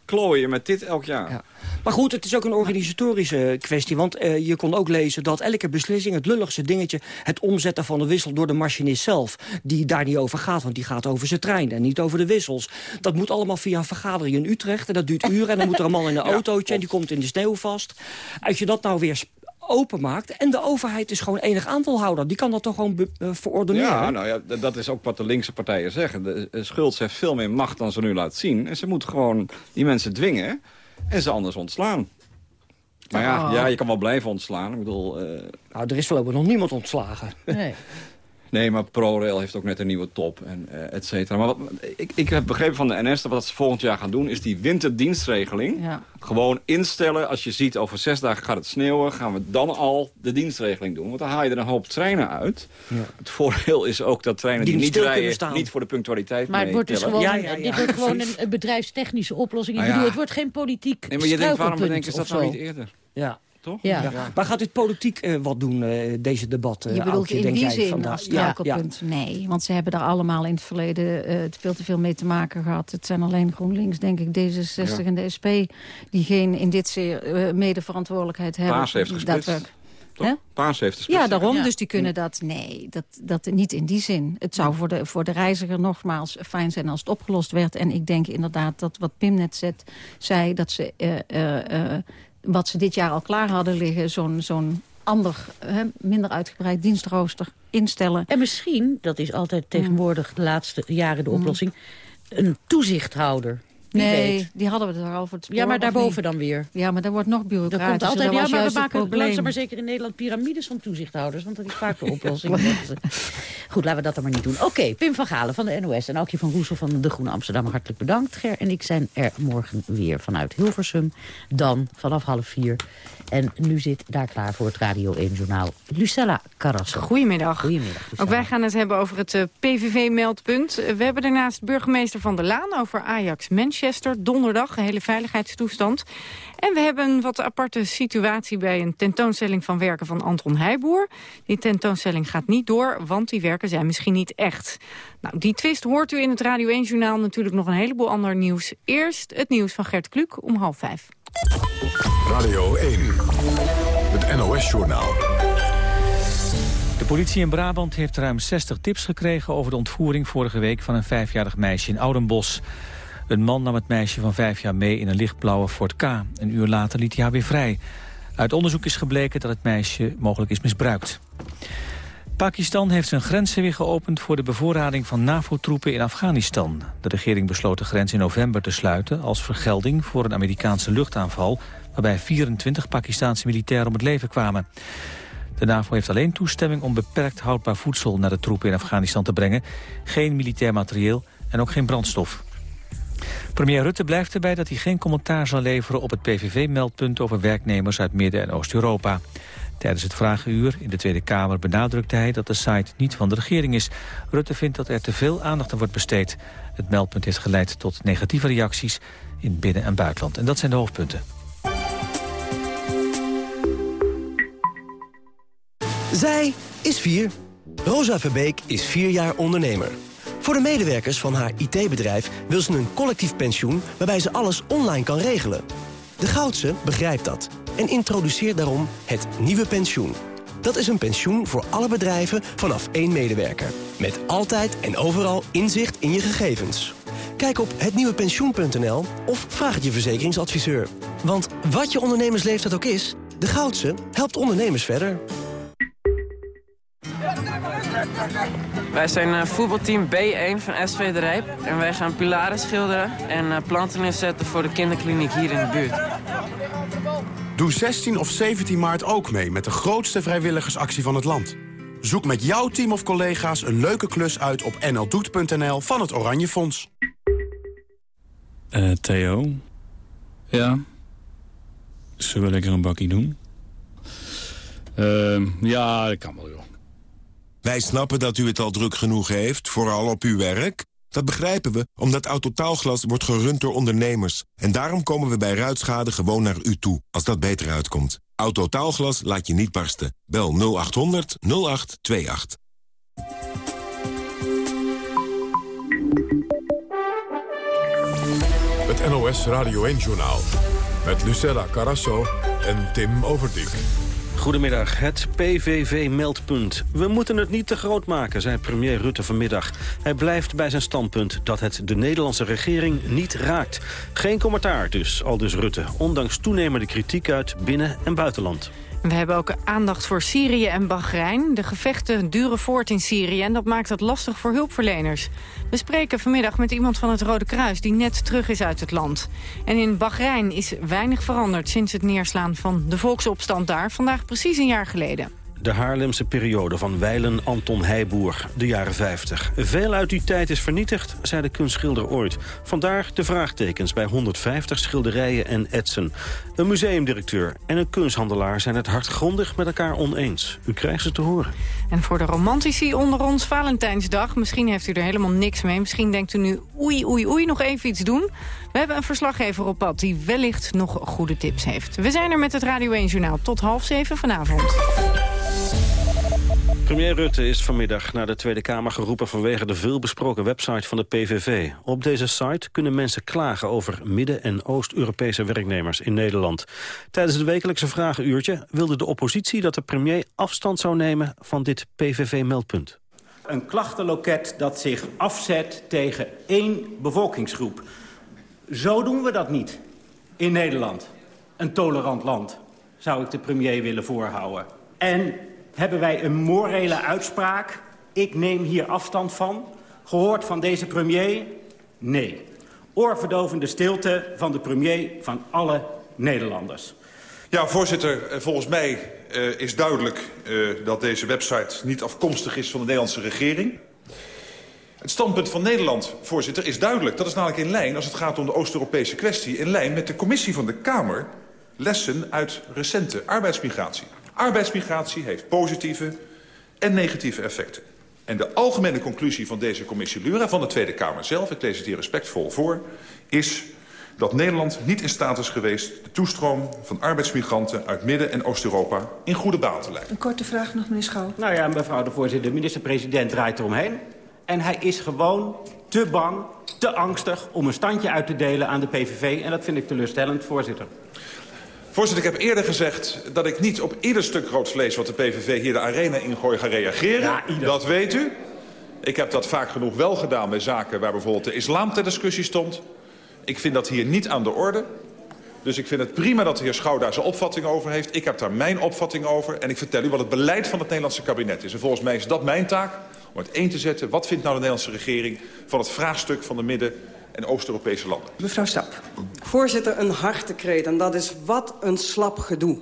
klooien met dit elk jaar. Ja. Maar goed, het is ook een organisatorische kwestie. Want eh, je kon ook lezen dat elke beslissing, het lulligste dingetje... het omzetten van de wissel door de machinist zelf... die daar niet over gaat, want die gaat over zijn trein... en niet over de wissels. Dat moet allemaal via een vergadering in Utrecht. En dat duurt uren. En dan moet er een man in een [laughs] autootje... en die komt in de sneeuw vast. Als je dat nou weer openmaakt... en de overheid is gewoon enig aantalhouder. Die kan dat toch gewoon eh, verordoneren? Ja, nou ja, dat is ook wat de linkse partijen zeggen. De eh, Schultz heeft veel meer macht dan ze nu laat zien. En ze moet gewoon die mensen dwingen en ze anders ontslaan. Maar ja, Ah. ja je kan wel blijven ontslaan. Ik bedoel, eh, Nou, er is voorlopig nog niemand ontslagen. Nee. [laughs] nee, maar ProRail heeft ook net een nieuwe top en eh, et cetera. Maar wat, ik, ik heb begrepen van de NS dat wat ze volgend jaar gaan doen... is die winterdienstregeling Ja. gewoon instellen. Als je ziet over zes dagen gaat het sneeuwen... gaan we dan al de dienstregeling doen. Want dan haal je er een hoop treinen uit. Het voordeel is ook dat treinen Die die, niet rijden... staan. niet voor de punctualiteit Maar het wordt dus gewoon, Ja, ja, ja, dit wordt gewoon een, bedrijfstechnische oplossing. Ik Nou ja. bedoel, het wordt geen politiek Nee, maar je denkt, waarom bedenken ze dat nou zo. niet eerder? Ja. Toch? Ja. Ja. Maar gaat dit politiek eh, wat doen, eh, deze debatten? Je bedoelt in denk die zin vandaag? als Ja, ja. struikelpunt? Nee, want ze hebben daar allemaal in het verleden eh, veel te veel mee te maken gehad. Het zijn alleen GroenLinks, denk ik, D66 Ja. en de SP... die geen in dit zeer medeverantwoordelijkheid hebben. Paas heeft gesplitst. Paas heeft gesplitst. Ja, daarom. Ja. Dus die kunnen dat... Nee, dat, dat niet in die zin. Het zou voor de, voor de reiziger nogmaals fijn zijn als het opgelost werd. En ik denk inderdaad dat wat Pim net zet, zei... dat ze eh, eh, eh, wat ze dit jaar al klaar hadden liggen... zo'n zo'n ander, hè, minder uitgebreid dienstrooster instellen. En misschien, dat is altijd Mm. tegenwoordig de laatste jaren de oplossing... een toezichthouder. Wie nee, weet. die hadden we er al voor het spoor, Ja, maar daarboven dan weer. Ja, maar daar wordt nog Er bureaucratisch. komt altijd, dat ja, was maar we maken langzaam maar zeker in Nederland piramides van toezichthouders. Want dat is vaak de [laughs] oplossing. Goed, laten we dat dan maar niet doen. Oké, Pim van Galen van de NOS en Aukje van Roesel van de Groene Amsterdam. Hartelijk bedankt. Ger en ik zijn er morgen weer vanuit Hilversum. Dan vanaf half vier. En nu zit daar klaar voor het Radio 1 Journaal Lucella Carrasso. Goedemiddag. Goedemiddag. Lucella. Ook wij gaan het hebben over het eh, PVV-meldpunt. Eh, we hebben daarnaast burgemeester Van der Laan over Ajax Manchester. Manchester, donderdag, een hele veiligheidstoestand. En we hebben een wat aparte situatie bij een tentoonstelling van werken van Anton Heijboer. Die tentoonstelling gaat niet door, want die werken zijn misschien niet echt. Nou, die twist hoort u in het Radio 1-journaal natuurlijk nog een heleboel ander nieuws. Eerst het nieuws van Gert Kluk om half vijf. Radio 1, het NOS-journaal. De politie in Brabant heeft ruim 60 tips gekregen over de ontvoering vorige week van een vijfjarig meisje in Oudenbos. Een man nam het meisje van vijf jaar mee in een lichtblauwe Ford K. Een uur later liet hij haar weer vrij. Uit onderzoek is gebleken dat het meisje mogelijk is misbruikt. Pakistan heeft zijn grenzen weer geopend voor de bevoorrading van NAVO-troepen in Afghanistan. De regering besloot de grens in november te sluiten als vergelding voor een Amerikaanse luchtaanval waarbij 24 Pakistanse militairen om het leven kwamen. De NAVO heeft alleen toestemming om beperkt houdbaar voedsel naar de troepen in Afghanistan te brengen. Geen militair materieel en ook geen brandstof. Premier Rutte blijft erbij dat hij geen commentaar zal leveren op het PVV-meldpunt over werknemers uit Midden- en Oost-Europa. Tijdens het vragenuur in de Tweede Kamer benadrukte hij dat de site niet van de regering is. Rutte vindt dat er te veel aandacht aan wordt besteed. Het meldpunt heeft geleid tot negatieve reacties in binnen- en buitenland. En dat zijn de hoofdpunten. Zij is vier. Rosa Verbeek is vier jaar ondernemer. Voor de medewerkers van haar IT-bedrijf wil ze een collectief pensioen... waarbij ze alles online kan regelen. De Goudse begrijpt dat en introduceert daarom het nieuwe pensioen. Dat is een pensioen voor alle bedrijven vanaf één medewerker. Met altijd en overal inzicht in je gegevens. Kijk op hetnieuwepensioen.nl of vraag het je verzekeringsadviseur. Want wat je ondernemersleeftijd ook is... de Goudse helpt ondernemers verder. Wij zijn uh, voetbalteam B1 van SV De Rijp. En wij gaan pilaren schilderen en uh, planten inzetten voor de kinderkliniek hier in de buurt. Doe 16 of 17 maart ook mee met de grootste vrijwilligersactie van het land. Zoek met jouw team of collega's een leuke klus uit op nldoet.nl van het Oranje Fonds. Uh, Theo? Ja? Zullen we lekker een bakkie doen? Uh, ja, dat kan wel, joh. Wij snappen dat u het al druk genoeg heeft, vooral op uw werk. Dat begrijpen we, omdat Autotaalglas wordt gerund door ondernemers. En daarom komen we bij ruitschade gewoon naar u toe, als dat beter uitkomt. Autotaalglas laat je niet barsten. Bel 0800 0828. Het NOS Radio 1-journaal. Met Lucella Carasso en Tim Overdijk. Goedemiddag, het PVV-meldpunt. We moeten het niet te groot maken, zei premier Rutte vanmiddag. Hij blijft bij zijn standpunt dat het de Nederlandse regering niet raakt. Geen commentaar dus, al dus Rutte, ondanks toenemende kritiek uit binnen- en buitenland. We hebben ook aandacht voor Syrië en Bahrein. De gevechten duren voort in Syrië en dat maakt het lastig voor hulpverleners. We spreken vanmiddag met iemand van het Rode Kruis die net terug is uit het land. En in Bahrein is weinig veranderd sinds het neerslaan van de volksopstand daar... vandaag precies een jaar geleden. De Haarlemse periode van wijlen Anton Heijboer, de jaren 50. Veel uit die tijd is vernietigd, zei de kunstschilder ooit. Vandaar de vraagtekens bij 150 schilderijen en etsen. Een museumdirecteur en een kunsthandelaar zijn het hardgrondig met elkaar oneens. U krijgt ze te horen. En voor de romantici onder ons Valentijnsdag, misschien heeft u er helemaal niks mee. Misschien denkt u nu, oei, oei, oei, nog even iets doen. We hebben een verslaggever op pad die wellicht nog goede tips heeft. We zijn er met het Radio 1 Journaal tot half zeven vanavond. Premier Rutte is vanmiddag naar de Tweede Kamer geroepen... vanwege de veelbesproken website van de PVV. Op deze site kunnen mensen klagen over Midden- en Oost-Europese werknemers in Nederland. Tijdens het wekelijkse vragenuurtje wilde de oppositie... dat de premier afstand zou nemen van dit PVV-meldpunt. Een klachtenloket dat zich afzet tegen één bevolkingsgroep. Zo doen we dat niet in Nederland. Een tolerant land, zou ik de premier willen voorhouden. En hebben wij een morele uitspraak. Ik neem hier afstand van. Gehoord van deze premier? Nee. Oorverdovende stilte van de premier van alle Nederlanders. Ja, voorzitter, volgens mij uh, is duidelijk uh, dat deze website niet afkomstig is van de Nederlandse regering. Het standpunt van Nederland, voorzitter, is duidelijk. Dat is namelijk in lijn, als het gaat om de Oost-Europese kwestie... in lijn met de commissie van de Kamer lessen uit recente arbeidsmigratie. Arbeidsmigratie heeft positieve en negatieve effecten. En de algemene conclusie van deze commissie Lura, van de Tweede Kamer zelf... ik lees het hier respectvol voor, is dat Nederland niet in staat is geweest... de toestroom van arbeidsmigranten uit Midden- en Oost-Europa in goede banen te leiden. Een korte vraag nog, meneer Schouw. Nou ja, mevrouw de voorzitter, de minister-president draait eromheen. En hij is gewoon te bang, te angstig om een standje uit te delen aan de PVV. En dat vind ik teleurstellend, voorzitter. Voorzitter, ik heb eerder gezegd dat ik niet op ieder stuk rood vlees... wat de PVV hier de arena ingooit ga reageren. Ja. Dat weet u. Ik heb dat vaak genoeg wel gedaan bij zaken waar bijvoorbeeld de islam ter discussie stond. Ik vind dat hier niet aan de orde. Dus ik vind het prima dat de heer Schouw daar zijn opvatting over heeft. Ik heb daar mijn opvatting over. En ik vertel u wat het beleid van het Nederlandse kabinet is. En volgens mij is dat mijn taak om het één te zetten. Wat vindt nou de Nederlandse regering van het vraagstuk van de Midden- en Oost-Europese landen? Mevrouw Stap. Voorzitter, een hartekreet. En dat is wat een slap gedoe.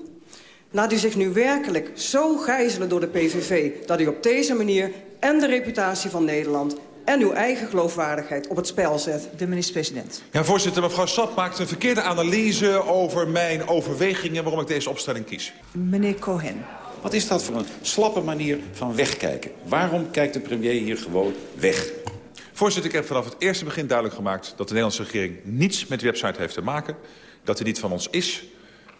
Laat u zich nu werkelijk zo gijzelen door de PVV... dat u op deze manier en de reputatie van Nederland... en uw eigen geloofwaardigheid op het spel zet. De minister-president. Ja, voorzitter, mevrouw Sap maakt een verkeerde analyse over mijn overwegingen... waarom ik deze opstelling kies. Meneer Cohen. Wat is dat voor een slappe manier van wegkijken? Waarom kijkt de premier hier gewoon weg? Voorzitter, ik heb vanaf het eerste begin duidelijk gemaakt... dat de Nederlandse regering niets met die website heeft te maken. Dat die niet van ons is.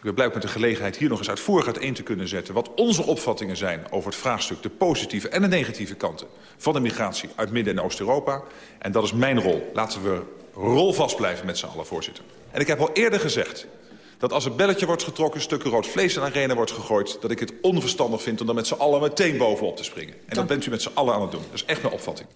Ik ben met de gelegenheid hier nog eens uitvoerig uiteen te kunnen zetten... wat onze opvattingen zijn over het vraagstuk... de positieve en de negatieve kanten van de migratie uit Midden- en Oost-Europa. En dat is mijn rol. Laten we rolvast blijven met z'n allen, voorzitter. En ik heb al eerder gezegd dat als een belletje wordt getrokken... stukken rood vlees in de arena wordt gegooid... dat ik het onverstandig vind om daar met z'n allen meteen bovenop te springen. En dat bent u met z'n allen aan het doen. Dat is echt mijn opvatting.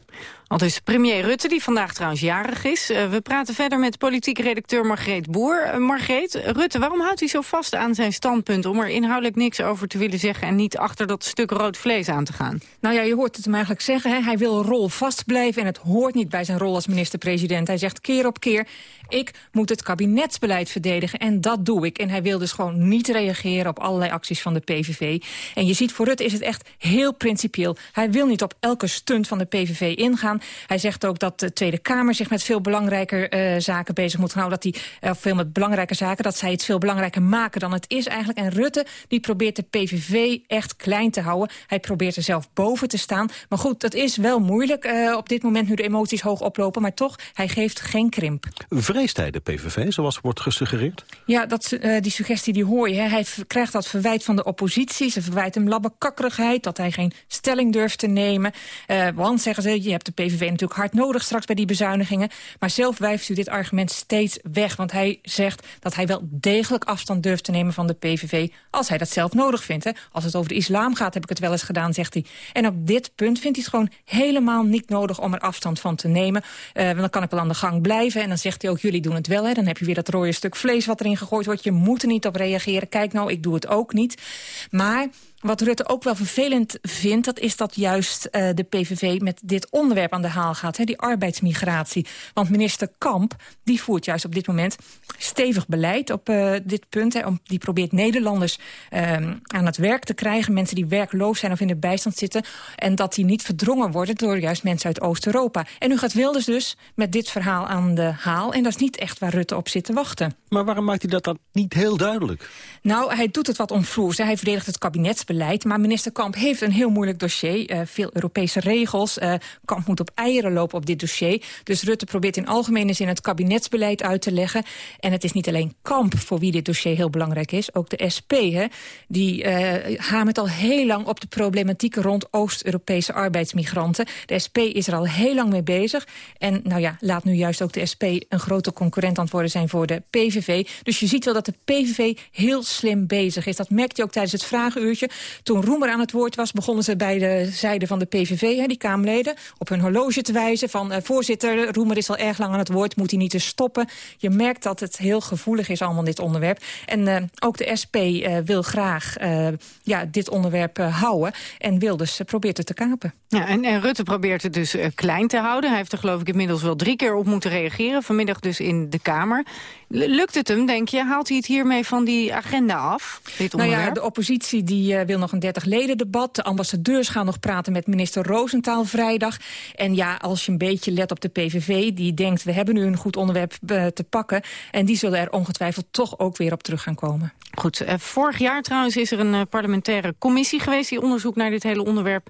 Al dus premier Rutte, die vandaag trouwens jarig is. Uh, we praten verder met politiek redacteur Margreet Boer. Uh, Margreet, Rutte, waarom houdt hij zo vast aan zijn standpunt... om er inhoudelijk niks over te willen zeggen... en niet achter dat stuk rood vlees aan te gaan? Nou ja, je hoort het hem eigenlijk zeggen. Hè? Hij wil rol vast blijven en het hoort niet bij zijn rol als minister-president. Hij zegt keer op keer, ik moet het kabinetsbeleid verdedigen en dat doe ik. En hij wil dus gewoon niet reageren op allerlei acties van de PVV. En je ziet, voor Rutte is het echt heel principieel. Hij wil niet op elke stunt van de PVV ingaan. Hij zegt ook dat de Tweede Kamer zich met veel belangrijker uh, zaken bezig moet houden. Dat hij uh, veel met belangrijke zaken, dat zij het veel belangrijker maken dan het is eigenlijk. En Rutte die probeert de PVV echt klein te houden. Hij probeert er zelf boven te staan. Maar goed, dat is wel moeilijk uh, op dit moment nu de emoties hoog oplopen. Maar toch, hij geeft geen krimp. Vreest de PVV, zoals wordt gesuggereerd? Ja, dat, uh, die suggestie die hoor je. Hè. Hij krijgt dat verwijt van de oppositie. Ze verwijt hem labbekakkerigheid, dat hij geen stelling durft te nemen. Uh, want, zeggen ze, je hebt de PVV natuurlijk hard nodig straks bij die bezuinigingen. Maar zelf wijft u dit argument steeds weg. Want hij zegt dat hij wel degelijk afstand durft te nemen van de PVV... als hij dat zelf nodig vindt. Hè. Als het over de islam gaat, heb ik het wel eens gedaan, zegt hij. En op dit punt vindt hij het gewoon helemaal niet nodig om er afstand van te nemen. Uh, want dan kan ik wel aan de gang blijven. En dan zegt hij ook, jullie doen het wel. Hè. Dan heb je weer dat rode stuk vlees wat erin gegooid wordt. Je moet er niet op reageren. Kijk nou, ik doe het ook niet. Maar wat Rutte ook wel vervelend vindt... dat is dat juist uh, de PVV met dit onderwerp aan de haal gaat. Hè, die arbeidsmigratie. Want minister Kamp die voert juist op dit moment stevig beleid op uh, dit punt. Hè, die probeert Nederlanders uh, aan het werk te krijgen. Mensen die werkloos zijn of in de bijstand zitten. En dat die niet verdrongen worden door juist mensen uit Oost-Europa. En nu gaat Wilders dus met dit verhaal aan de haal. En dat is niet echt waar Rutte op zit te wachten. Maar waarom maakt hij dat dan niet heel duidelijk? Nou, hij doet het wat omvloers. Hij verdedigt het kabinetsbeleid. Maar minister Kamp heeft een heel moeilijk dossier. Uh, veel Europese regels. Uh, Kamp moet op eieren lopen op dit dossier. Dus Rutte probeert in algemene zin het kabinetsbeleid uit te leggen. En het is niet alleen Kamp voor wie dit dossier heel belangrijk is. Ook de SP, hè, die uh, hamert al heel lang op de problematiek rond Oost-Europese arbeidsmigranten. De SP is er al heel lang mee bezig. En nou ja, laat nu juist ook de SP een grote concurrent aan worden zijn voor de PVV. Dus je ziet wel dat de PVV heel slim bezig is. Dat merkte je ook tijdens het vragenuurtje. Toen Roemer aan het woord was, begonnen ze bij de zijde van de PVV, hè, die Kamerleden, op hun horloge te wijzen van uh, voorzitter, Roemer is al erg lang aan het woord, moet hij niet eens stoppen. Je merkt dat het heel gevoelig is allemaal dit onderwerp. En uh, ook de SP uh, wil graag ja, dit onderwerp houden en wil dus probeert het te kapen. Ja, en, en Rutte probeert het dus klein te houden. Hij heeft er geloof ik inmiddels wel drie keer op moeten reageren, vanmiddag dus in de Kamer. Lukt het hem, denk je? Haalt hij het hiermee van die agenda af, dit onderwerp? Nou ja, de oppositie die nog een 30 leden debat. De ambassadeurs gaan nog praten met minister Roosentaal vrijdag. En ja, als je een beetje let op de PVV... die denkt, we hebben nu een goed onderwerp eh, te pakken... en die zullen er ongetwijfeld toch ook weer op terug gaan komen. Goed, uh, vorig jaar trouwens is er een uh, parlementaire commissie geweest... die onderzoek naar dit hele onderwerp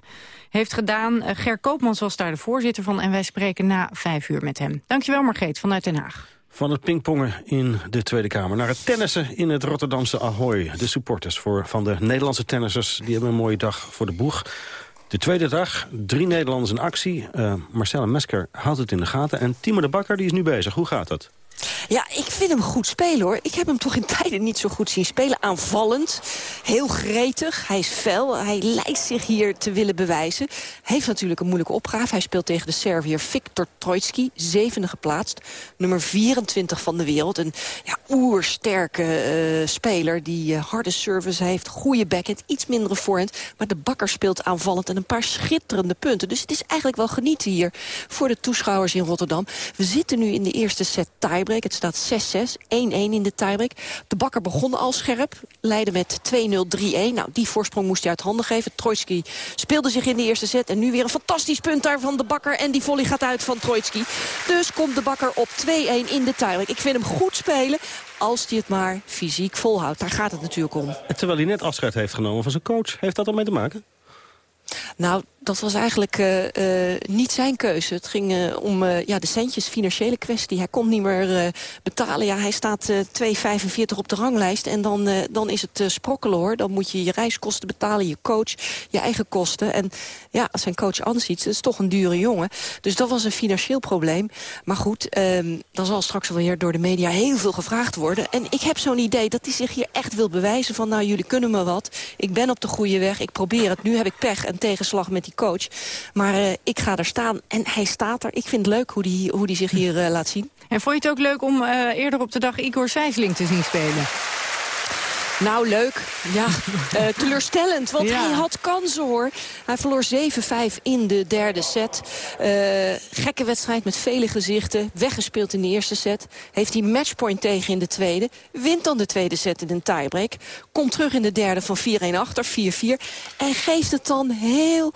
heeft gedaan. Ger Koopmans was daar de voorzitter van... en wij spreken na vijf uur met hem. Dankjewel Margreet vanuit Den Haag. Van het pingpongen in de Tweede Kamer naar het tennissen in het Rotterdamse Ahoy. De supporters voor, van de Nederlandse tennissers die hebben een mooie dag voor de boeg. De tweede dag, drie Nederlanders in actie. Uh, Mesker houdt het in de gaten. En Timo de Bakker die is nu bezig. Hoe gaat dat? Ja, ik vind hem goed spelen hoor. Ik heb hem toch in tijden niet zo goed zien spelen. Aanvallend, heel gretig, hij is fel. Hij lijkt zich hier te willen bewijzen. Heeft natuurlijk een moeilijke opgave. Hij speelt tegen de Serviër Viktor Trojtski, zevende geplaatst. Nummer 24 van de wereld. Een ja, oersterke uh, speler die uh, harde service heeft, goede backhand, iets mindere voorhand. Maar de bakker speelt aanvallend en een paar schitterende punten. Dus het is eigenlijk wel genieten hier voor de toeschouwers in Rotterdam. We zitten nu in de eerste set tiebreak. Het staat 6-6, 1-1 in de tiebreak. De bakker begon al scherp, leidde met 2-0, 3-1. Nou, die voorsprong moest hij uit handen geven. Trojtski speelde zich in de eerste set. En nu weer een fantastisch punt daar van de bakker. En die volley gaat uit van Trojtski. Dus komt de bakker op 2-1 in de tiebreak. Ik vind hem goed spelen als hij het maar fysiek volhoudt. Daar gaat het natuurlijk om. Terwijl hij net afscheid heeft genomen van zijn coach. Heeft dat ermee te maken? Nou, dat was eigenlijk uh, uh, niet zijn keuze. Het ging uh, om ja, de centjes, financiële kwestie. Hij kon niet meer betalen. Ja, hij staat 2,45 op de ranglijst. En dan, dan is het sprokkelen hoor. Dan moet je je reiskosten betalen, je coach, je eigen kosten. En ja, als zijn coach ziet, dat is toch een dure jongen. Dus dat was een financieel probleem. Maar goed, ehm, dan zal straks weer door de media heel veel gevraagd worden. En ik heb zo'n idee dat hij zich hier echt wil bewijzen van... nou, jullie kunnen me wat. Ik ben op de goede weg. Ik probeer het. Nu heb ik pech en tegenslag met die coach. Maar uh, ik ga er staan en hij staat er. Ik vind het leuk hoe hij hoe die zich hier uh, laat zien. En vond je het ook leuk om uh, eerder op de dag Igor Sijsling te zien spelen? Nou, leuk. Ja, uh, [laughs] teleurstellend, want ja. hij had kansen hoor. Hij verloor 7-5 in de derde set. Uh, gekke wedstrijd met vele gezichten. Weggespeeld in de eerste set. Heeft hij matchpoint tegen in de tweede. Wint dan de tweede set in een tiebreak. Komt terug in de derde van 4-1 achter, 4-4. En geeft het dan heel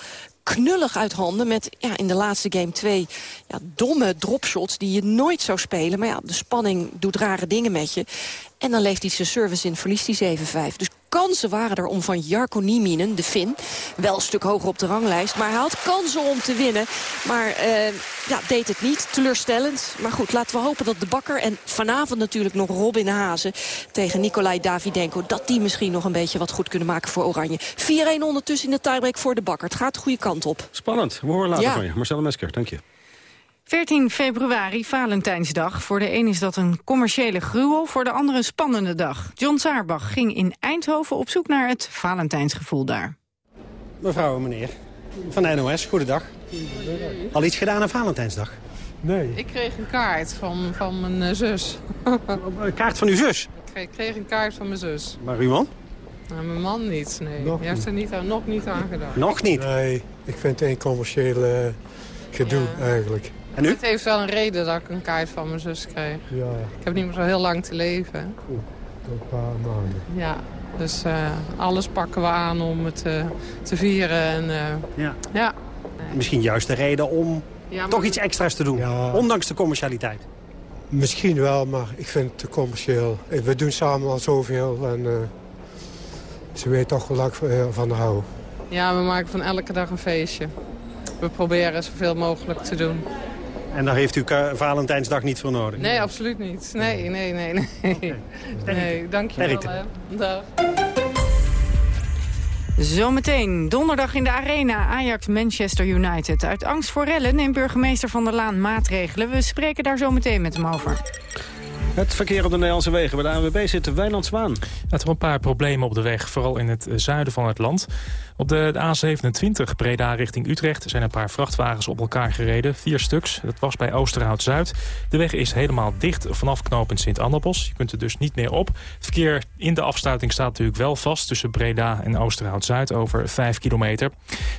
knullig uit handen met ja, in de laatste game twee ja, domme dropshots die je nooit zou spelen. Maar ja, de spanning doet rare dingen met je. En dan leeft hij zijn service in, verliest hij 7-5. Dus kansen waren er om van Jarko Nieminen, de Fin... wel een stuk hoger op de ranglijst, maar hij had kansen om te winnen. Maar uh, ja, deed het niet, teleurstellend. Maar goed, laten we hopen dat de bakker... en vanavond natuurlijk nog Robin Hazen tegen Nikolai Davidenko... dat die misschien nog een beetje wat goed kunnen maken voor Oranje. 4-1 ondertussen in de tiebreak voor de bakker. Het gaat de goede kant op. Spannend, we horen later ja. van je. Marcel Mesker, dank je. 14 februari, Valentijnsdag. Voor de een is dat een commerciële gruwel, voor de ander een spannende dag. John Saarbach ging in Eindhoven op zoek naar het Valentijnsgevoel daar. Mevrouw en meneer, van de NOS, goedendag. Al iets gedaan aan Valentijnsdag? Nee. Ik kreeg een kaart van, van mijn uh, zus. [laughs] Een kaart van uw zus? Ik kreeg een kaart van mijn zus. Maar uw man? Nou, mijn man niet, nee. Nog Die heeft er niet aan, nog niet aan gedaan. Nog niet? Nee, ik vind het een commerciële uh, gedoe ja. eigenlijk. En nu? Het heeft wel een reden dat ik een kaart van mijn zus kreeg. Ja. Ik heb niet meer zo heel lang te leven. Oeh, een paar maanden. Ja, dus uh, alles pakken we aan om het uh, te vieren. En, uh, ja. ja. Nee. Misschien juist de reden om ja, toch iets extra's te doen, ja. ondanks de commercialiteit. Misschien wel, maar ik vind het te commercieel. We doen samen al zoveel en ze weet toch wel dat ik van hou. Ja, we maken van elke dag een feestje. We proberen zoveel mogelijk te doen. En daar heeft u Valentijnsdag niet voor nodig? Nee, absoluut niet. Nee, nee, nee. Nee, okay. nee dank je wel. Dag. Zometeen, donderdag in de Arena, Ajax-Manchester United. Uit angst voor rellen neemt burgemeester Van der Laan maatregelen. We spreken daar zometeen met hem over. Het verkeer op de Nederlandse wegen. Bij de ANWB zit Wijnand Zwaan. Er zijn een paar problemen op de weg, vooral in het zuiden van het land. Op de, de A27 Breda richting Utrecht zijn een paar vrachtwagens op elkaar gereden. Vier stuks. Dat was bij Oosterhout-Zuid. De weg is helemaal dicht vanaf knooppunt Sint-Annabos. Je kunt er dus niet meer op. Het verkeer in de afsluiting staat natuurlijk wel vast... tussen Breda en Oosterhout-Zuid over 5 kilometer.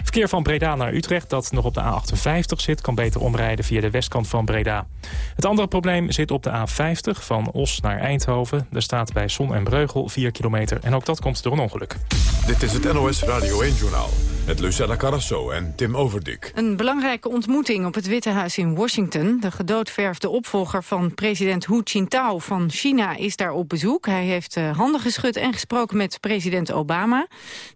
Verkeer van Breda naar Utrecht dat nog op de A58 zit... kan beter omrijden via de westkant van Breda. Het andere probleem zit op de A50 van Os naar Eindhoven. Er staat bij Son en Breugel 4 kilometer en ook dat komt door een ongeluk. Dit is het NOS Radio 1-journaal met Lucella Carrasso en Tim Overdik. Een belangrijke ontmoeting op het Witte Huis in Washington. De gedoodverfde opvolger van president Hu Jintao van China is daar op bezoek. Hij heeft uh, handen geschud en gesproken met president Obama.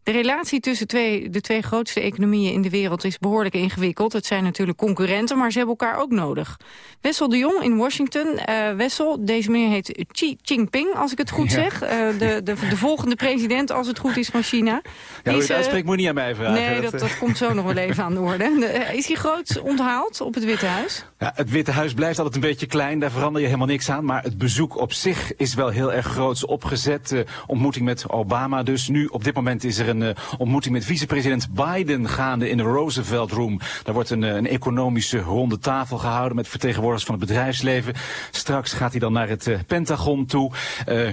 De relatie tussen twee, de twee grootste economieën in de wereld is behoorlijk ingewikkeld. Het zijn natuurlijk concurrenten, maar ze hebben elkaar ook nodig. Wessel de Jong in Washington. Uh, Wessel, deze meneer heet Xi Jinping, als ik het goed zeg. Uh, de, de, de, volgende president, als het goed is, van China. Ja, hoe je uitspreekt moet niet aan mij vragen. Nee, dat, dat komt zo nog wel even aan de orde. [laughs] Is hij groot onthaald op het Witte Huis? Ja, het Witte Huis blijft altijd een beetje klein, daar verander je helemaal niks aan. Maar het bezoek op zich is wel heel erg groots opgezet. Uh, ontmoeting met Obama dus. Nu, op dit moment is er een uh, ontmoeting met vicepresident Biden gaande in de Roosevelt Room. Daar wordt een, een economische ronde tafel gehouden met vertegenwoordigers van het bedrijfsleven. Straks gaat hij dan naar het Pentagon toe.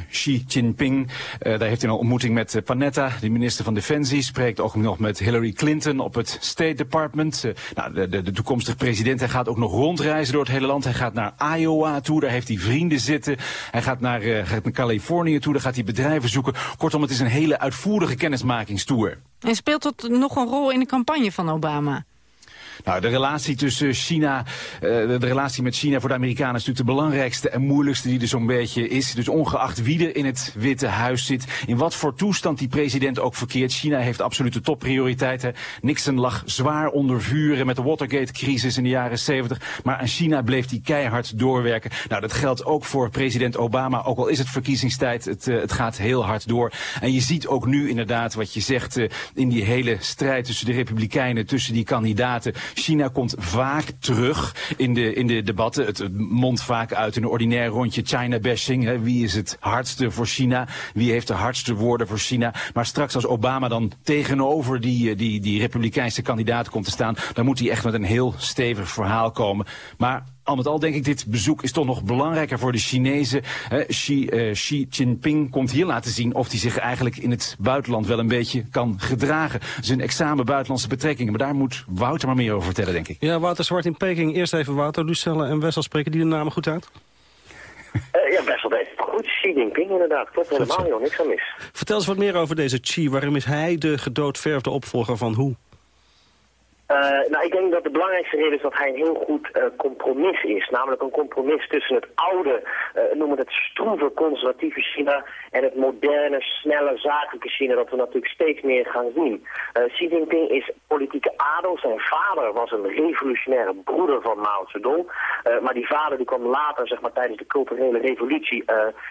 Xi Jinping, daar heeft hij een ontmoeting met Panetta, de minister van Defensie. Spreekt ook nog met Hillary Clinton op het State Department. nou, de, de, de toekomstige president, hij gaat ook nog rondreizen door het hele land. Hij gaat naar Iowa toe, daar heeft hij vrienden zitten. Hij gaat naar, uh, gaat naar Californië toe, daar gaat hij bedrijven zoeken. Kortom, het is een hele uitvoerige kennismakingstour. En speelt dat nog een rol in de campagne van Obama? Nou, de relatie tussen China, uh, de, relatie met China voor de Amerikanen is natuurlijk de belangrijkste en moeilijkste die er zo'n beetje is. Dus ongeacht wie er in het Witte Huis zit, in wat voor toestand die president ook verkeert, China heeft absolute topprioriteiten. Nixon lag zwaar onder vuren met de Watergate-crisis in de jaren 70, maar aan China bleef hij keihard doorwerken. Nou, dat geldt ook voor president Obama, ook al is het verkiezingstijd, het, uh, het gaat heel hard door. En je ziet ook nu inderdaad wat je zegt uh, in die hele strijd tussen de republikeinen, tussen die kandidaten. China komt vaak terug in de, in de debatten. Het, mondt vaak uit in een ordinair rondje China-bashing. Wie is het hardste voor China? Wie heeft de hardste woorden voor China? Maar straks als Obama dan tegenover die, die, die republikeinse kandidaat komt te staan... dan moet hij echt met een heel stevig verhaal komen. Maar al met al denk ik, dit bezoek is toch nog belangrijker voor de Chinezen. Xi, uh, Xi Jinping komt hier laten zien of hij zich eigenlijk in het buitenland wel een beetje kan gedragen. Zijn examen buitenlandse betrekkingen. Maar daar moet Wouter maar meer over vertellen, denk ik. Ja, Wouter Zwart in Peking. Eerst even Wouter, Lucelle en Wessel spreken die de namen goed uit? Uh, ja, best wel deze. Goed, Xi Jinping inderdaad. Klopt helemaal, joh. Niks aan mis. Vertel eens wat meer over deze Xi. Waarom is hij de gedoodverfde opvolger van Hu? Uh, nou, ik denk dat de belangrijkste reden is dat hij een heel goed uh, compromis is. Namelijk een compromis tussen het oude, uh, noem het het stroeve conservatieve China... en het moderne, snelle, zakelijke China dat we natuurlijk steeds meer gaan zien. Xi Jinping is politieke adel. Zijn vader was een revolutionaire broeder van Mao Zedong. maar die vader die kwam later, zeg maar tijdens de culturele revolutie...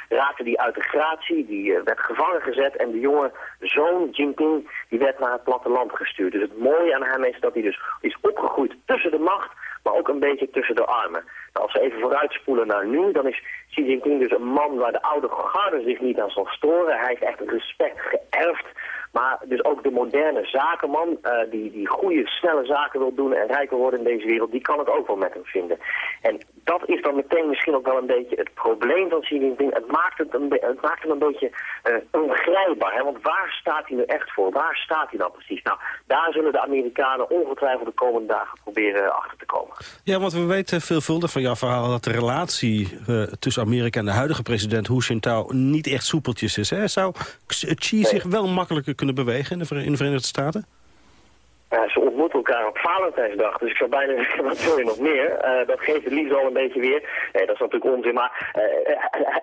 raakte die uit de gratie, die werd gevangen gezet... en de jonge zoon Jinping die werd naar het platteland gestuurd. Dus het mooie aan hem is dat hij dus is opgegroeid tussen de macht, maar ook een beetje tussen de armen. Nou, als we even vooruitspoelen naar nu, dan is Xi Jinping dus een man waar de oude garde zich niet aan zal storen. Hij heeft echt respect geërfd. Maar dus ook de moderne zakenman, uh, die, die goede, snelle zaken wil doen en rijker worden in deze wereld, die kan het ook wel met hem vinden. En dat is dan meteen misschien ook wel een beetje het probleem van Xi Jinping. Het maakt, het een, het maakt hem een beetje uh, ongrijpbaar. Hè? Want waar staat hij nu echt voor? Waar staat hij dan precies? Nou, daar zullen de Amerikanen ongetwijfeld de komende dagen proberen achter te komen. Ja, want we weten veelvuldig van jouw verhaal dat de relatie uh, tussen Amerika en de huidige president Hu Jintao niet echt soepeltjes is. Hè? Zou Xi nee. zich wel makkelijker kunnen bewegen in de, in de Verenigde Staten? Ze ontmoeten elkaar op Valentijnsdag, dus ik zou bijna [laughs] zeggen, wat wil je nog meer? Uh, dat geeft de liefde al een beetje weer. Nee, dat is natuurlijk onzin, maar uh,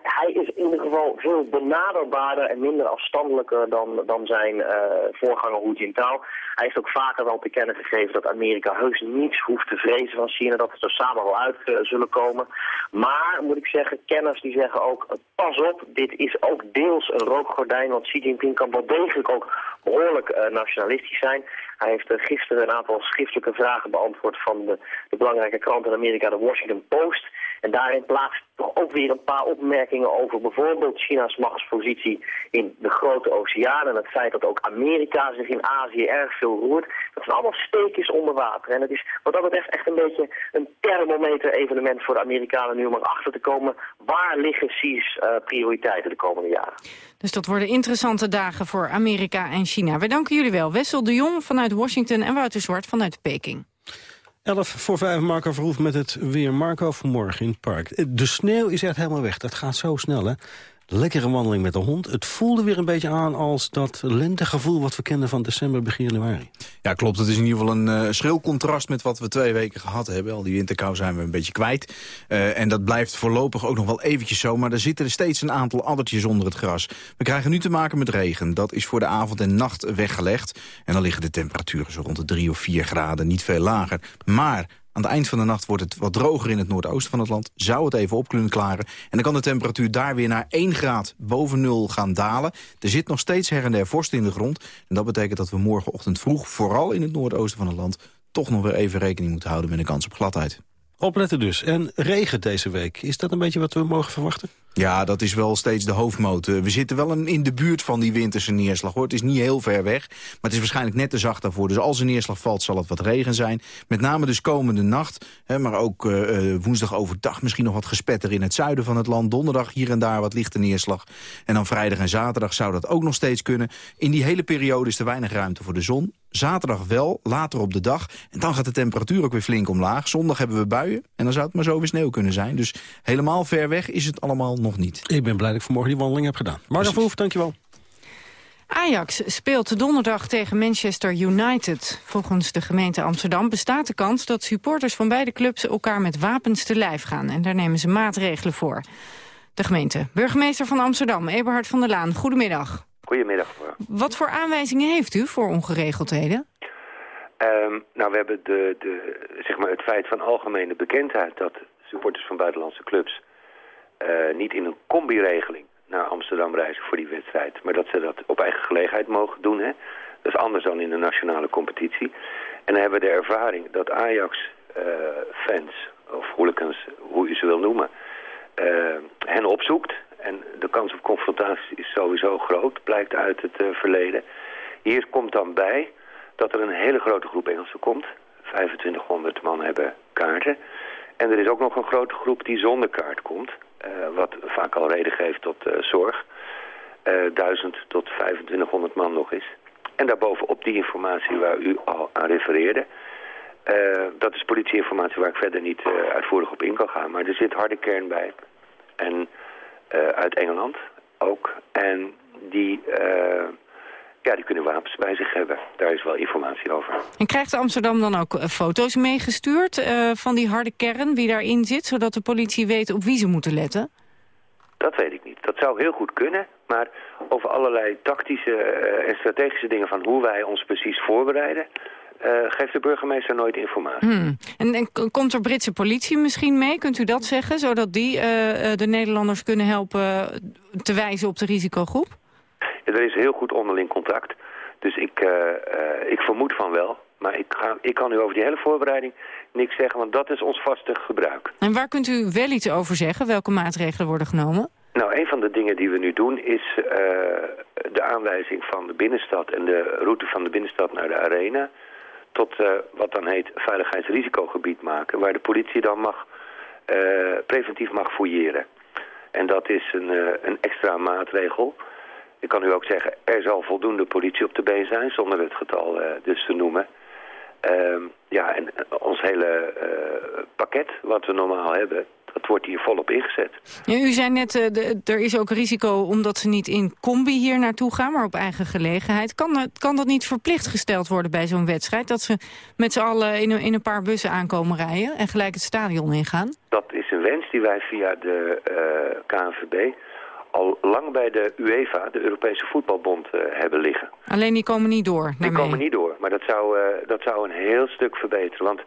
hij is in ieder geval veel benaderbaarder en minder afstandelijker dan, dan zijn voorganger Hu Jintao. Hij heeft ook vaker wel te kennen gegeven dat Amerika heus niets hoeft te vrezen van China, dat ze er samen wel uit zullen komen. Maar, moet ik zeggen, kenners die zeggen ook, pas op, dit is ook deels een rookgordijn, want Xi Jinping kan wel degelijk ook behoorlijk nationalistisch zijn. Hij heeft gisteren een aantal schriftelijke vragen beantwoord van de, de belangrijke krant in Amerika, de Washington Post. En daarin plaatst toch ook weer een paar opmerkingen over bijvoorbeeld China's machtspositie in de grote oceaan. En het feit dat ook Amerika zich in Azië erg veel roert. Dat zijn allemaal steekjes onder water. En het is wat dat betreft echt een beetje een thermometer evenement voor de Amerikanen nu om erachter te komen. Waar liggen Xi's uh, prioriteiten de komende jaren? Dus dat worden interessante dagen voor Amerika en China. Wij danken jullie wel. Wessel de Jong vanuit Washington en Wouter Zwart vanuit Peking. 11 voor 5, Marco Verhoef met het weer. Marco vanmorgen in het park. De sneeuw is echt helemaal weg. Dat gaat zo snel, hè? Lekkere wandeling met de hond. Het voelde weer een beetje aan als dat lentegevoel... wat we kennen van december, begin januari. Ja, klopt. Het is in ieder geval een uh, schril contrast met wat we twee weken gehad hebben. Al die winterkou zijn we een beetje kwijt. Uh, en dat blijft voorlopig ook nog wel eventjes zo. Maar er zitten steeds een aantal addertjes onder het gras. We krijgen nu te maken met regen. Dat is voor de avond en nacht weggelegd. En dan liggen de temperaturen zo rond de 3 of 4 graden. Niet veel lager. Maar aan het eind van de nacht wordt het wat droger in het noordoosten van het land. Zou het even op kunnen klaren. En dan kan de temperatuur daar weer naar 1 graad boven nul gaan dalen. Er zit nog steeds her en der vorst in de grond. En dat betekent dat we morgenochtend vroeg, vooral in het noordoosten van het land... toch nog weer even rekening moeten houden met een kans op gladheid. Opletten dus. En regen deze week. Is dat een beetje wat we mogen verwachten? Ja, dat is wel steeds de hoofdmoot. We zitten wel in de buurt van die winterse neerslag. Hoor. Het is niet heel ver weg, maar het is waarschijnlijk net te zacht daarvoor. Dus als er neerslag valt, zal het wat regen zijn. Met name dus komende nacht, hè, maar ook uh, woensdag overdag... misschien nog wat gespetter in het zuiden van het land. Donderdag hier en daar wat lichte neerslag. En dan vrijdag en zaterdag zou dat ook nog steeds kunnen. In die hele periode is er weinig ruimte voor de zon. Zaterdag wel, later op de dag. En dan gaat de temperatuur ook weer flink omlaag. Zondag hebben we buien en dan zou het maar zo weer sneeuw kunnen zijn. Dus helemaal ver weg is het allemaal nog niet. Ik ben blij dat ik vanmorgen die wandeling heb gedaan. Marga Verhoef, dankjewel. Ajax speelt donderdag tegen Manchester United. Volgens de gemeente Amsterdam bestaat de kans dat supporters van beide clubs elkaar met wapens te lijf gaan. En daar nemen ze maatregelen voor. De gemeente. Burgemeester van Amsterdam, Eberhard van der Laan, goedemiddag. Goedemiddag. Wat voor aanwijzingen heeft u voor ongeregeldheden? Um, nou, we hebben de, de, zeg maar het feit van algemene bekendheid... dat supporters van buitenlandse clubs niet in een combi-regeling naar Amsterdam reizen voor die wedstrijd. Maar dat ze dat op eigen gelegenheid mogen doen. Hè? Dat is anders dan in de nationale competitie. En dan hebben we de ervaring dat Ajax-fans, uh, of hooligans, hoe je ze wil noemen... Uh, hen opzoekt. En de kans op confrontatie is sowieso groot, blijkt uit het verleden. Hier komt dan bij dat er een hele grote groep Engelsen komt. 2500 man hebben kaarten. En er is ook nog een grote groep die zonder kaart komt. Uh, wat vaak al reden geeft tot uh, zorg. Eh, 1000 tot 2500 man nog is. En daarbovenop die informatie waar u al aan refereerde. dat is politieinformatie waar ik verder niet uitvoerig op in kan gaan. Maar er zit harde kern bij. En uit Engeland ook. En die ja, die kunnen wapens bij zich hebben. Daar is wel informatie over. En krijgt Amsterdam dan ook eh, foto's meegestuurd uh, van die harde kern, wie daarin zit, zodat de politie weet op wie ze moeten letten? Dat weet ik niet. Dat zou heel goed kunnen, maar over allerlei tactische uh, en strategische dingen van hoe wij ons precies voorbereiden, uh, geeft de burgemeester nooit informatie. Hmm. En, en, komt er Britse politie misschien mee, kunt u dat zeggen, zodat die de Nederlanders kunnen helpen te wijzen op de risicogroep? Er is heel goed onderling contact. Dus ik, uh, uh, ik vermoed van wel. Maar ik, ga, ik kan u over die hele voorbereiding niks zeggen, want dat is ons vaste gebruik. En waar kunt u wel iets over zeggen? Welke maatregelen worden genomen? Nou, een van de dingen die we nu doen is uh, de aanwijzing van de binnenstad en de route van de binnenstad naar de arena tot wat dan heet veiligheidsrisicogebied maken, waar de politie dan mag, preventief mag fouilleren. En dat is een, een extra maatregel. Ik kan u ook zeggen, er zal voldoende politie op de been zijn, zonder het getal uh, dus te noemen. Uh, ja, en eh, ons hele uh, pakket, wat we normaal hebben, dat wordt hier volop ingezet. Ja, u zei net, de, er is ook risico omdat ze niet in combi hier naartoe gaan, maar op eigen gelegenheid. Kan, kan dat niet verplicht gesteld worden bij zo'n wedstrijd? Dat ze met z'n allen in een, in een paar bussen aankomen rijden en gelijk het stadion ingaan? Dat is een wens die wij via de KNVB al lang bij de UEFA, de Europese Voetbalbond, uh, hebben liggen. Alleen die komen niet door? Die komen niet door, maar dat zou, uh, dat zou een heel stuk verbeteren. Want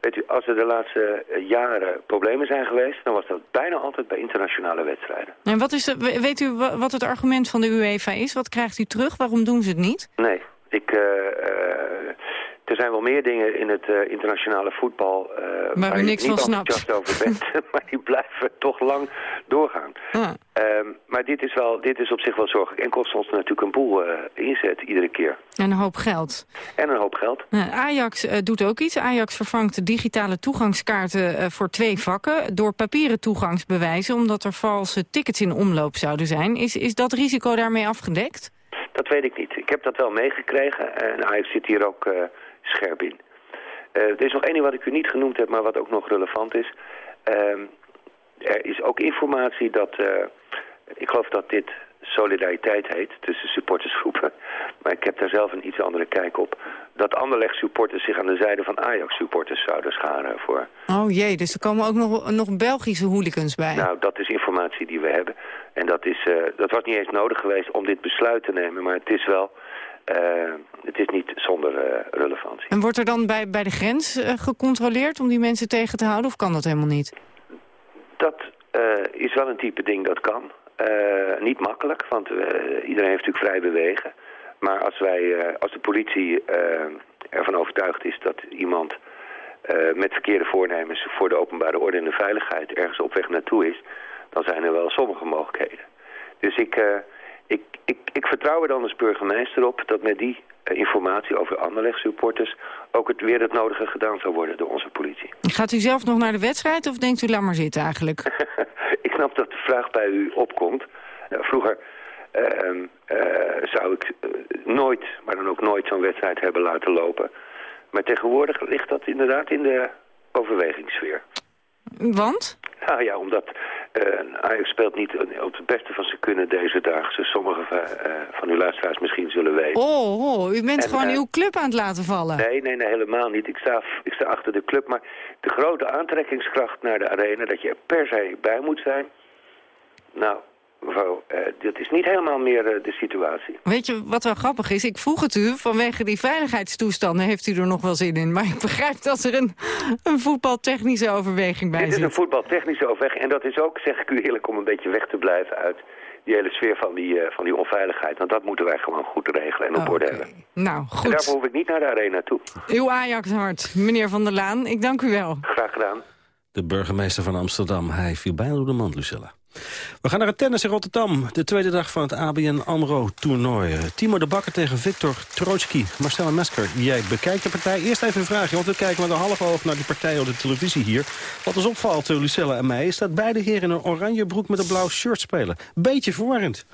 weet u, als er de laatste uh, jaren problemen zijn geweest... dan was dat bijna altijd bij internationale wedstrijden. En wat is de, weet u wat het argument van de UEFA is? Wat krijgt u terug? Waarom doen ze het niet? Nee, ik... Er zijn wel meer dingen in het uh, internationale voetbal uh, waar, waar u niks van snapt. over bent, [laughs] [laughs] maar die blijven toch lang doorgaan. Ah. Um, maar dit is, wel, dit is op zich wel zorgelijk en kost ons natuurlijk een boel uh, inzet iedere keer. En een hoop geld. En een hoop geld. Ajax doet ook iets. Ajax vervangt digitale toegangskaarten voor twee vakken door papieren toegangsbewijzen, omdat er valse tickets in omloop zouden zijn. Is, is dat risico daarmee afgedekt? Dat weet ik niet. Ik heb dat wel meegekregen en Ajax zit hier ook scherp in. er is nog één ding wat ik u niet genoemd heb, maar wat ook nog relevant is. Ehm, er is ook informatie dat, ik geloof dat dit solidariteit heet tussen supportersgroepen. Maar ik heb daar zelf een iets andere kijk op. Dat Anderlecht supporters zich aan de zijde van Ajax supporters zouden scharen voor. Oh jee, dus er komen ook nog, nog Belgische hooligans bij. Nou, dat is informatie die we hebben. En dat, is, uh, dat was niet eens nodig geweest om dit besluit te nemen. Maar het is wel... Uh, het is niet zonder uh, relevantie. En wordt er dan bij, bij de grens gecontroleerd om die mensen tegen te houden? Of kan dat helemaal niet? Dat is wel een type ding dat kan. Niet makkelijk, want iedereen heeft natuurlijk vrij bewegen. Maar als, wij, als de politie ervan overtuigd is dat iemand met verkeerde voornemens voor de openbare orde en de veiligheid ergens op weg naartoe is, dan zijn er wel sommige mogelijkheden. Dus ik, ik, ik, ik vertrouw er dan als burgemeester op dat met die informatie over Anderlecht supporters ook het weer het nodige gedaan zou worden door onze politie. Gaat u zelf nog naar de wedstrijd of denkt u laat maar zitten eigenlijk? [laughs] ik snap dat de vraag bij u opkomt. Uh, vroeger uh, uh, zou ik nooit, maar dan ook nooit zo'n wedstrijd hebben laten lopen. Maar tegenwoordig ligt dat inderdaad in de overwegingssfeer. Want? Nou ja, omdat uh, Ajax speelt niet op het beste van zijn kunnen deze dagen. Zoals sommigen van, uh, van uw luisteraars misschien zullen weten. Oh, oh u bent en, gewoon uh, uw club aan het laten vallen. Nee, nee, nee, helemaal niet. Ik sta, ik sta achter de club. Maar de grote aantrekkingskracht naar de arena, dat je er per se bij moet zijn. Nou, mevrouw, uh, dit is niet helemaal meer uh, de situatie. Weet je wat wel grappig is? Ik vroeg het u, vanwege die veiligheidstoestanden heeft u er nog wel zin in. Maar ik begrijp dat er een, een voetbaltechnische overweging bij dit zit. Dit is een voetbaltechnische overweging. En dat is ook, zeg ik u eerlijk, om een beetje weg te blijven uit die hele sfeer van die, uh, van die onveiligheid. Want dat moeten wij gewoon goed regelen en op orde hebben. Nou, goed. En daarvoor hoef ik niet naar de arena toe. Uw Ajax-hart, meneer Van der Laan. Ik dank u wel. Graag gedaan. De burgemeester van Amsterdam. Hij viel bijna door de mand, Lucella. We gaan naar het tennis in Rotterdam. De tweede dag van het ABN AMRO-toernooi. Timo de Bakker tegen Victor Trotsky. Marcella Mesker, jij bekijkt de partij. Eerst even een vraagje, want we kijken met een half oog naar die partij op de televisie hier. Wat ons opvalt, Lucella en mij, is dat beide heren in een oranje broek met een blauw shirt spelen. Beetje verwarrend.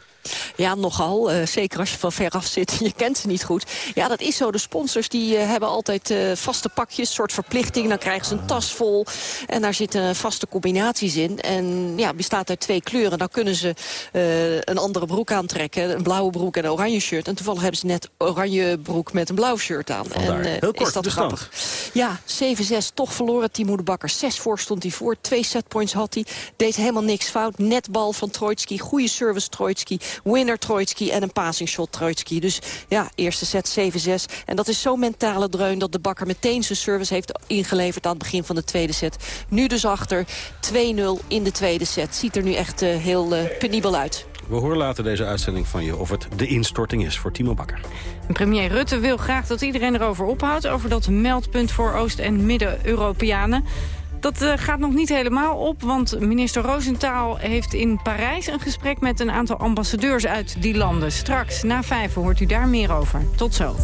Ja, nogal. Uh, zeker als je van ver af zit. Je kent ze niet goed. Ja, dat is zo. De sponsors die uh, hebben altijd vaste pakjes, soort verplichting. Dan krijgen ze een tas vol. En daar zitten vaste combinaties in. En ja, bestaat uit twee kleuren. Dan kunnen ze een andere broek aantrekken. Een blauwe broek en een oranje shirt. En toevallig hebben ze net oranje broek met een blauw shirt aan. Vandaar. En Heel kort, is dat grappig. Ja, 7-6 toch verloren Timo de Bakker. 6 voor stond hij voor. Twee setpoints had hij. Deed helemaal niks fout. Net bal van Troitsky. Goede service Troitsky. Winner Troitsky en een passing shot Troitsky. Dus ja, eerste set 7-6. En dat is zo'n mentale dreun dat de bakker meteen zijn service heeft ingeleverd aan het begin van de tweede set. Nu dus achter 2-0 in de tweede set. Ziet er nu echt uh, heel uh, penibel uit. We horen later deze uitzending van je of het de instorting is voor Timo Bakker. Premier Rutte wil graag dat iedereen erover ophoudt... over dat meldpunt voor Oost- en Midden-Europeanen. Dat uh, gaat nog niet helemaal op, want minister Roosentaal heeft in Parijs een gesprek met een aantal ambassadeurs uit die landen. Straks, na vijf, hoort u daar meer over. Tot zo.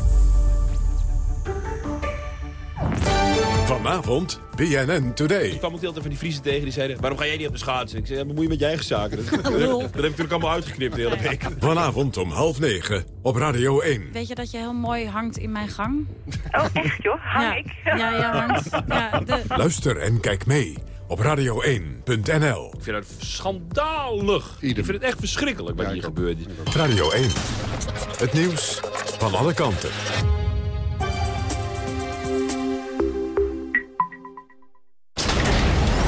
Vanavond BNN Today. Ik kwam ook altijd van die Friesen tegen die zeiden... waarom ga jij niet op de schaatsen? Ik zei, ja, bemoei je met je eigen zaken. Dat, [laughs] dat, heb, dat heb ik natuurlijk allemaal uitgeknipt de hele week. Vanavond om half negen op Radio 1. Weet je dat je heel mooi hangt in mijn gang? Oh, echt joh? Hang ja. ik? Ja, ja, hangt. Ja, de... Luister en kijk mee op radio1.nl. Ik vind het schandalig. Ik vind het echt verschrikkelijk wat ja, hier gebeurt. Radio 1. Het nieuws van alle kanten.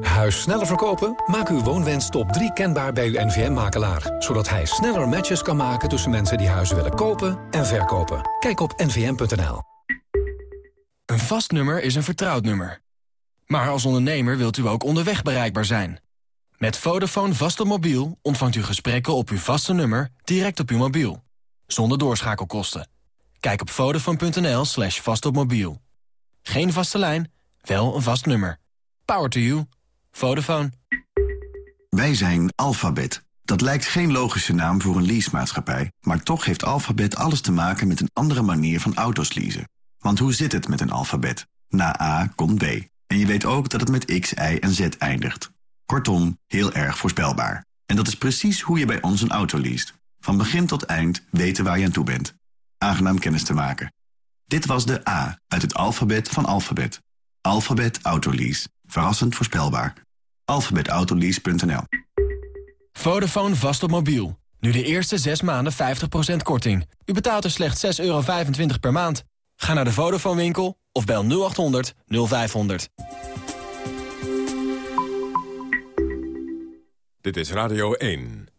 Huis sneller verkopen? Maak uw woonwens top 3 kenbaar bij uw NVM-makelaar. Zodat hij sneller matches kan maken tussen mensen die huizen willen kopen en verkopen. Kijk op nvm.nl. Een vast nummer is een vertrouwd nummer. Maar als ondernemer wilt u ook onderweg bereikbaar zijn. Met Vodafone vast op mobiel ontvangt u gesprekken op uw vaste nummer direct op uw mobiel. Zonder doorschakelkosten. Kijk op vodafone.nl slash vastopmobiel. Geen vaste lijn, wel een vast nummer. Power to you. Vodafone. Wij zijn Alphabet. Dat lijkt geen logische naam voor een leasemaatschappij... maar toch heeft Alphabet alles te maken met een andere manier van auto's leasen. Want hoe zit het met een alfabet? Na A komt B. En je weet ook dat het met X, Y en Z eindigt. Kortom, heel erg voorspelbaar. En dat is precies hoe je bij ons een auto leest. Van begin tot eind weten waar je aan toe bent. Aangenaam kennis te maken. Dit was de A uit het alfabet van alfabet. Alphabet Autolease. Verrassend voorspelbaar. alphabetautolease.nl Vodafone vast op mobiel. Nu de eerste 6 maanden 50% korting. U betaalt er slechts 6,25 euro per maand. Ga naar de Vodafone winkel of bel 0800 0500. Dit is Radio 1.